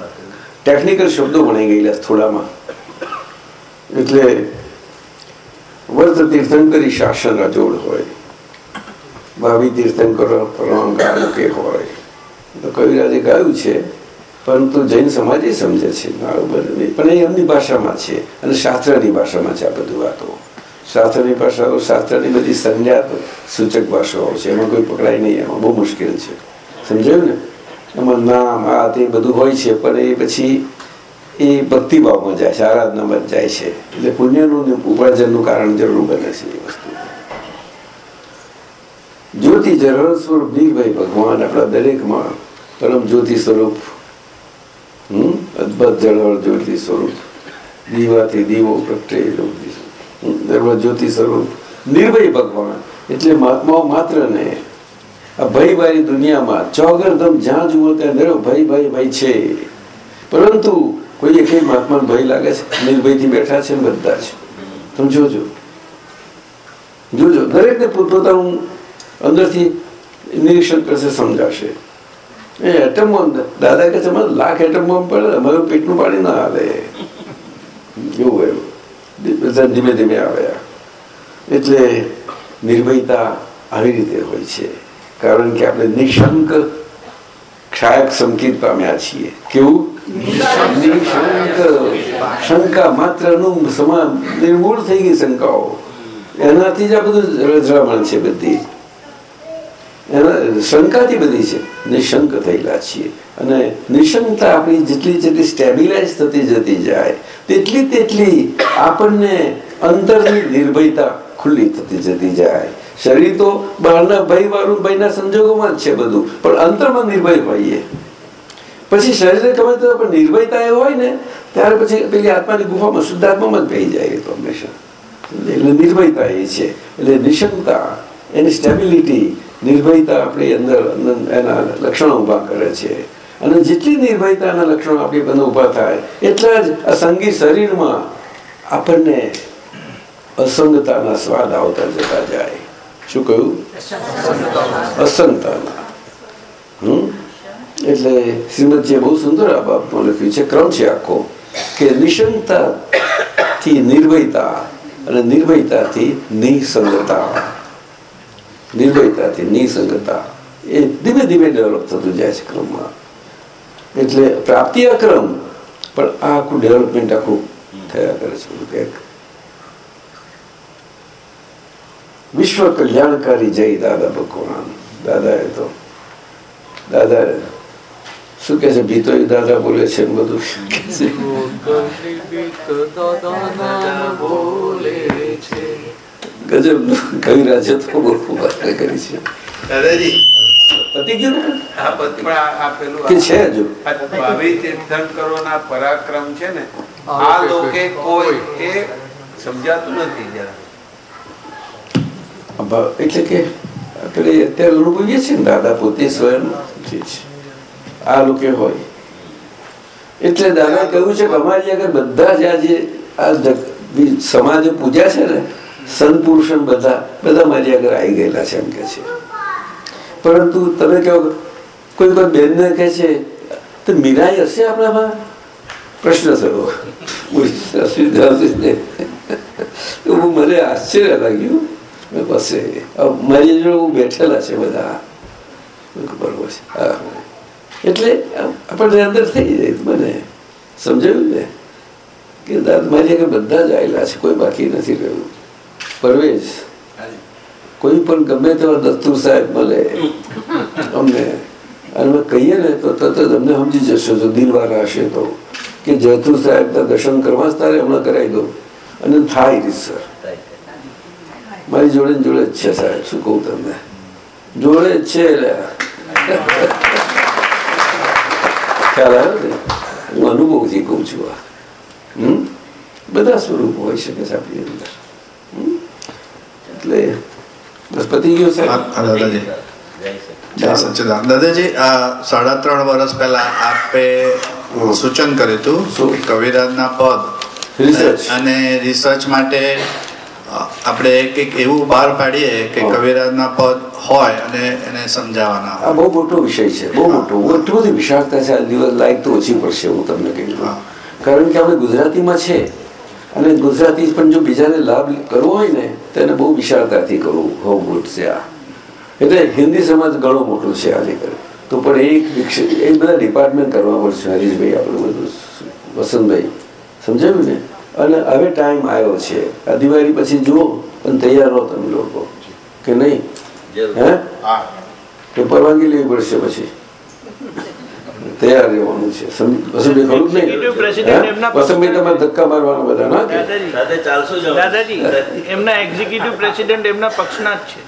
ટેકનિકલ શબ્દો ભણાઈ ગયેલા થોડામાં. એટલે વર્ત તીર્થંકરી શાસન અજોડ હોય. ભાવિ તીર્થંકર પરમાંગારો કે હોય. તો કવિરાજે ગાયું છે, પરંતુ જૈન સમાજ એ સમજે છે. પણ એ એમની ભાષામાં છે. અને શાસ્ત્રની ભાષામાં છે આ બધું વાતો. શાસ્ત્રની ભાષાઓ, શાસ્ત્રની બધી સંજ્ઞાત સૂચક ભાષાઓ છે. એમાં કોઈ પકડાય નહીં. એમાં બહુ મુશ્કેલ છે. સમજાયું ને? એમાં નામ, આ તે બધું હોય છે. પણ એ પછી એ ભક્તિભાવમાં જાય છે, આરાધનામાં જાય છે. એટલે પુણ્યનું ઉપાર્જનનું કારણ જરૂર બને છે એ વસ્તુ. જ્યોતિ જરણ સ્વરૂપ નિર્ભય ભગવાન, આપણા દરેકમાં પરમ જ્યોતિ સ્વરૂપ, હમ, અદભુત જળવળ જ્યોતિ સ્વરૂપ, દીવાથી દીવો પ્રગટે જ્યોતિ સ્વરૂપ નિર્ભય ભગવાન. એટલે મહાત્માઓ માત્ર ને આ ભયવાળી દુનિયામાં ચોગરદમ જ્યાં જુઓ ત્યાં ભય ભાઈ ભય છે. પરંતુ કોઈ એક મહાત્માને ભય લાગે છે નિર્ભયથી બેઠા છે બધા છે તમે જોજો. જોજો. દરેકને પોતપોતાનું અંદરથી નિરીક્ષણ કરશે સમજાશે એ એટમો દાદા કહે છે લાખ બોમ્બ પડે, અમારે પેટનું પાણી ના આવે. એવું એવું ધીમે ધીમે આવ્યા એટલે નિર્ભયતા આવી રીતે હોય છે. કારણ કે આપણે નિશંક, ક્ષાયક સંકેત પામ્યા છીએ. કેવું? નિશંક માત્રનું સમાન નિર્મૂળ થઈ ગઈ શંકાઓ. એનાથી જ આ બધું રજરામણ છે બધી. શંકાથી બધી છે. નિશંક થયેલા છીએ. અને નિશંકતા આપણી જેટલી જેટલી સ્ટેબિલાઇઝ થતી જતી જાય, તેટલી તેટલી આપણને અંતરની નિર્ભયતા ખુલ્લી થતી જતી જાય. શરીર તો બહારના ભય વાળું ભયના સંજોગોમાં જ છે બધું. પણ અંતરમાં નિર્ભય હોઈએ. પછી શરીરને ગમે તો પણ નિર્ભયતા એ હોય ને ત્યારે પછી પેલી આત્માની ગુફામાં શુદ્ધાત્મામાં જ થઈ જાય તો હંમેશા. એટલે નિર્ભયતા એ છે. એટલે નિશંકતા એની સ્ટેબિલિટી નિર્ભયતા આપણી અંદર અંદર એના લક્ષણો ઊભા કરે છે. અને જેટલી નિર્ભયતાના લક્ષણો આપણી બધા ઊભા થાય એટલા જ અસંગી શરીરમાં આપણને અસંગતાના સ્વાદ આવતા જતા જાય. શું કહ્યું? અસંગતાના. હમ? એટલે શ્રીમદજીએ બહુ સુંદર લખ્યું છે. ક્રમ છે આખો કે નિશંકતા થી નિર્ભયતા અને નિર્ભયતાથી નિસંગતા. નિર્ભયતાથી નિસંગતા. એ ધીમે ધીમે ડેવલપ થતું જાય છે ક્રમમાં. એટલે પ્રાપ્તિ અક્રમ પણ આ આખું ડેવલપમેન્ટ આખું થયા કરે છે. કંઈક વિશ્વ કલ્યાણકારી જય દાદા ભગવાન. દાદાએ તો દાદા શું કે છે? ભીતો દાદા બોલે છે બધું. કે ગજબ કવિરાજે તો બહુ વાત કરી છે. દાદાજી. પતી ગયું પેલું કે હજુ? પરાક્રમ છે ને આ લોકે કોઈ એ સમજાતું નથી જરા. એટલે કે આપણે અત્યારે અનુભવીએ છીએ ને દાદા પોતે સ્વયં છે. આ લોકો હોય. એટલે દાદા કહ્યું છે કે અમારી આગળ બધા જ આજે આ સમાજે પૂજા છે ને, સંત પુરુષો બધા બધા મારી આગળ આવી ગયેલા છે એમ કે છે. પરંતુ તમે કહો કોઈ કોઈ બેનને કહે છે, તો મીરાઈ હશે આપણામાં? પ્રશ્ન થયો. એવું મને આશ્ચર્ય લાગ્યું. પાસે મારી જોડે બેઠેલા છે બધા. બરોબર છે. હા. એટલે આપણને અંદર થઈ જાય મને સમજાયું ને? કે દાદ મારી આગળ બધા જ આવેલા છે કોઈ બાકી નથી રહ્યું. પરવેશ કોઈ પણ ગમે તેવા દત્તુર સાહેબ મળે અમને. અને કહીએ ને તો તરત જ અમને સમજી જશો જો દિલવાળા હશે તો. કે જયતુર સાહેબના દર્શન કરવા જ તારે હમણાં કરાવી દો અને થાય રીતસર મારી જોડે જોડે જ છે સાહેબ શું કહું તમને? જોડે જ છે લ્યા. ખ્યાલ આવ્યો ને? હું અનુભવથી કહું છું આ. હમ? બધા સ્વરૂપ હોય શકે છે આપણી અંદર. એટલે બસ પતી ગયો સાહેબ દાદાજી. આ સાડા ત્રણ વર્ષ પહેલા આપે સૂચન કર્યું હતું કવિરાજના પદ. અને રિસર્ચ માટે આપણે કંઈક એવું બહાર પાડીએ કે કવિરાજના પદ હોય અને એને સમજાવવાના આ બહુ મોટો વિષય છે બહુ મોટો. એટલી બધી વિશાળતા છે આ દિવસ લાયક તો ઓછી પડશે હું તમને કહી કારણ કે આપણે ગુજરાતીમાં છે અને ગુજરાતી પણ જો બીજાને લાભ કરવો હોય ને તો એને બહુ વિશાળતાથી કરવું ગુડ છે આ. એટલે હિન્દી સમાજ ઘણો મોટો છે આજે તો પણ એક એ બધા ડિપાર્ટમેન્ટ કરવા પડશે હરીશભાઈ આપણું બધું વસંતભાઈ. સમજાયું ને? અને હવે ટાઈમ આવ્યો છે. આ દિવાળી પછી જુઓ પણ તૈયાર રહો તમે લોકો. કે નહીં? હે? તો પરવાનગી લેવી પડશે પછી. તૈયાર રહેવાનું છે. વસંતભાઈ ખરું જ નહીં? President હે? એમના વસંતભાઈ તમારે ધક્કા મારવાના બધા ના દાદાજી. દાદાજી એમના એક્ઝિક્યુટિવ પ્રેસિડેન્ટ એમના પક્ષના જ છે.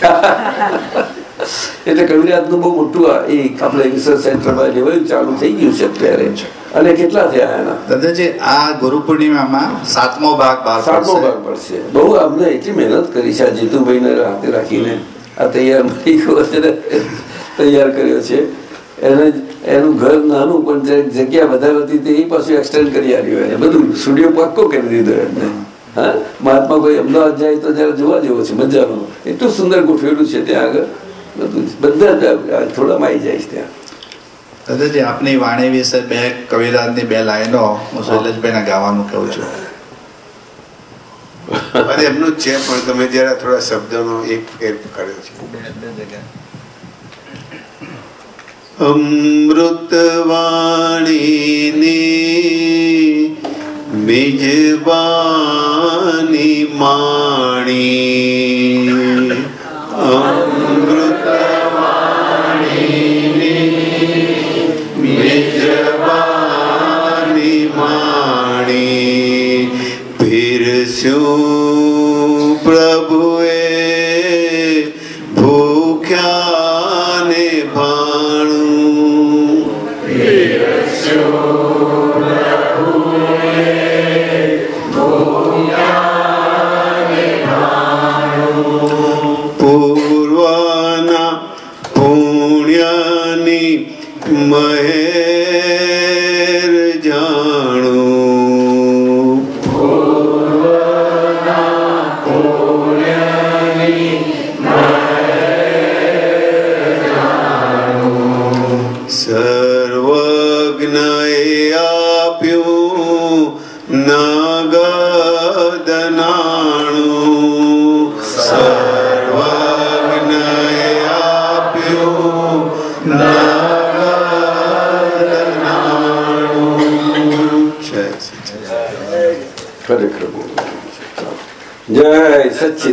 એટલે કવિરાજનું બહુ મોટું આ એક આપણે રિસર્ચ સેન્ટરમાં ચાલુ થઈ ગયું છે અત્યારે. અને કેટલા થયા એના? દાદાજી આ ગુરુ પૂર્ણિમામાં સાતમો ભાગ સાતમો ભાગ પડશે. બહુ અમને એટલી મહેનત કરી છે આ જીતુભાઈને હાથે રાખીને. આ તૈયાર તૈયાર કર્યો છે. એને એનું ઘર નાનું પણ જે જગ્યા વધારે હતી તે એ પાછું એક્સટેન્ડ કરી આવ્યું એને. બધું સ્ટુડિયો પાક્કો કરી દીધો એમને. હા? મહાત્મા કોઈ અમદાવાદ જાય તો જયારે જોવા જેવો છે મજાનો. એટલું સુંદર ગોઠવેલું છે ત્યાં આગળ. બધું. બધા જ થોડામાં આવી જાય છે ત્યાં. દાદાજી આપની વાણી વિશે બે કવિરાજની બે લાઈનો હું. શૈલેષભાઈને ગાવાનું કહું છું. અને એમનું છે, પણ તમે જરા થોડા શબ્દોનો એક ફેર કર્યો છે. અમૃતવાણીની મિજબાની માણી to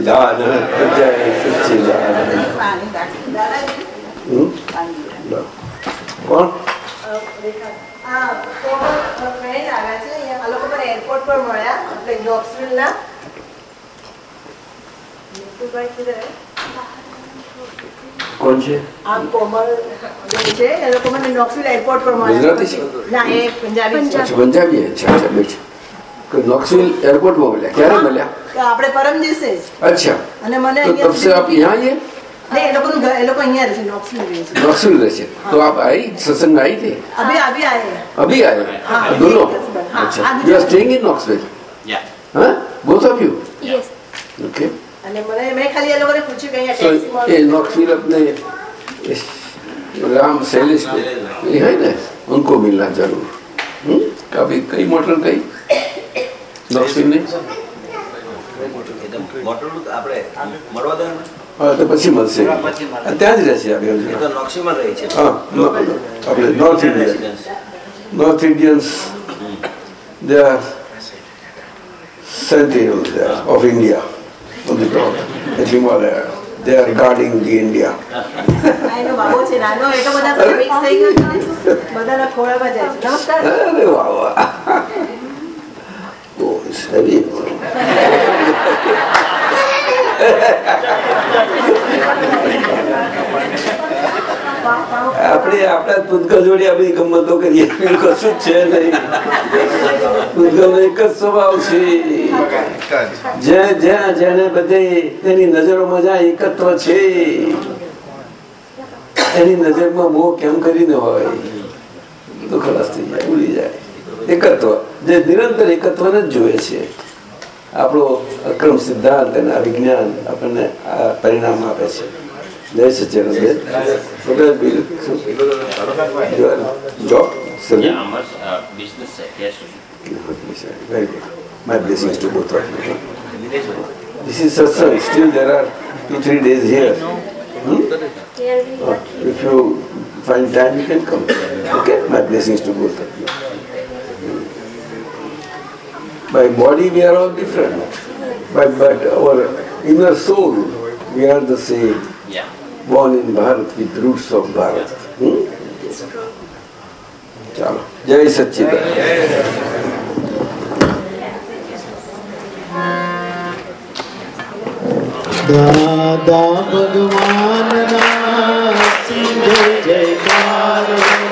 સચ્ચિદાનંદ જય સચ્ચિદાનંદ? કોણ એરપોર્ટ પર મળ્યા આપણે? કોણ છે? આ કોમલ છે એ લોકો મને નોક્સવિલ એરપોર્ટ પર મળ્યા ગુજરાતી છે? ના એ પંજાબી છે. પંજાબી અચ્છા નોક્સવિલ એરપોર્ટમાં મળ્યા? ક્યારે મળ્યા? આપણે પરમ દિવસે જ. अच्छा અને મને तो तब से आप यहाँ आए નહીં એ લોકોનું ઘર- એ લોકો અહીંયા રહે છે નોક્સવિલ રહે છે नॉक्सविल रहे तो आप आई सत्संग आई थी અભી અભી આયે अभी आए हाँ, दोनों हाँ, अच्छा हाँ, you are staying in Knoxville हाँ बोथ ऑफ यू ओके અને મને મેં ખાલી એ લોકોને પૂછ્યું કે અહીંયા तो ટેક્સીમાં ये नॉक्सविल अपने इस राम शैलेश को ये है ना उनको मिलना जरूर हम्म? कभी कई मोटर गई नॉक्सविल ने મોટરનું તો આપણે મળવા દો એમને. હા તો પછી મળશે પછી મળશે. આ ત્યાં જ રહેશે આ બે એ જણા. તો નોકશીમાં રહે છે હા નો- આપણે north Indian Residence. North Indians, they are sentinels there of India on the top, at Himalaya. They are guarding the India. આ આપણે આપણા પૂતગલ જોડે આપણી ગમતો કરીએ. કશું જ છે નહીં. પૂતગલ એક જ સ્વભાવ છે. જ્યાં જેને બધે તેની નજરોમાં જાય એકત્વ છે, એની નજરમાં મોહ કેમ કરીને હોય, તો ખલાસ થઈ જાય ઉડી જાય. એકત્વ. જે નિરંતર એકત્વને જ જોવે છે. આપણો અક્રમ સિદ્ધાંત અને આ વિજ્ઞાન આપણને આ પરિણામ આપે છે જય સચ્ચિદાનંદ What has been your job? Serving? Yeah, I'm a uh, business associate. Very good. My blessings to both of you. This is satsang. Still there are two, three days here. Hmm? Uh, if you find time, you can come. Okay? My blessings to both of you. By body, we are all different. But, but our inner soul, we are the same. Yeah. Born in Bharat with roots of Bharat. Hmm? ચાલો જય સચ્ચિદાનંદ દાદા ભગવાનના જય જયકાર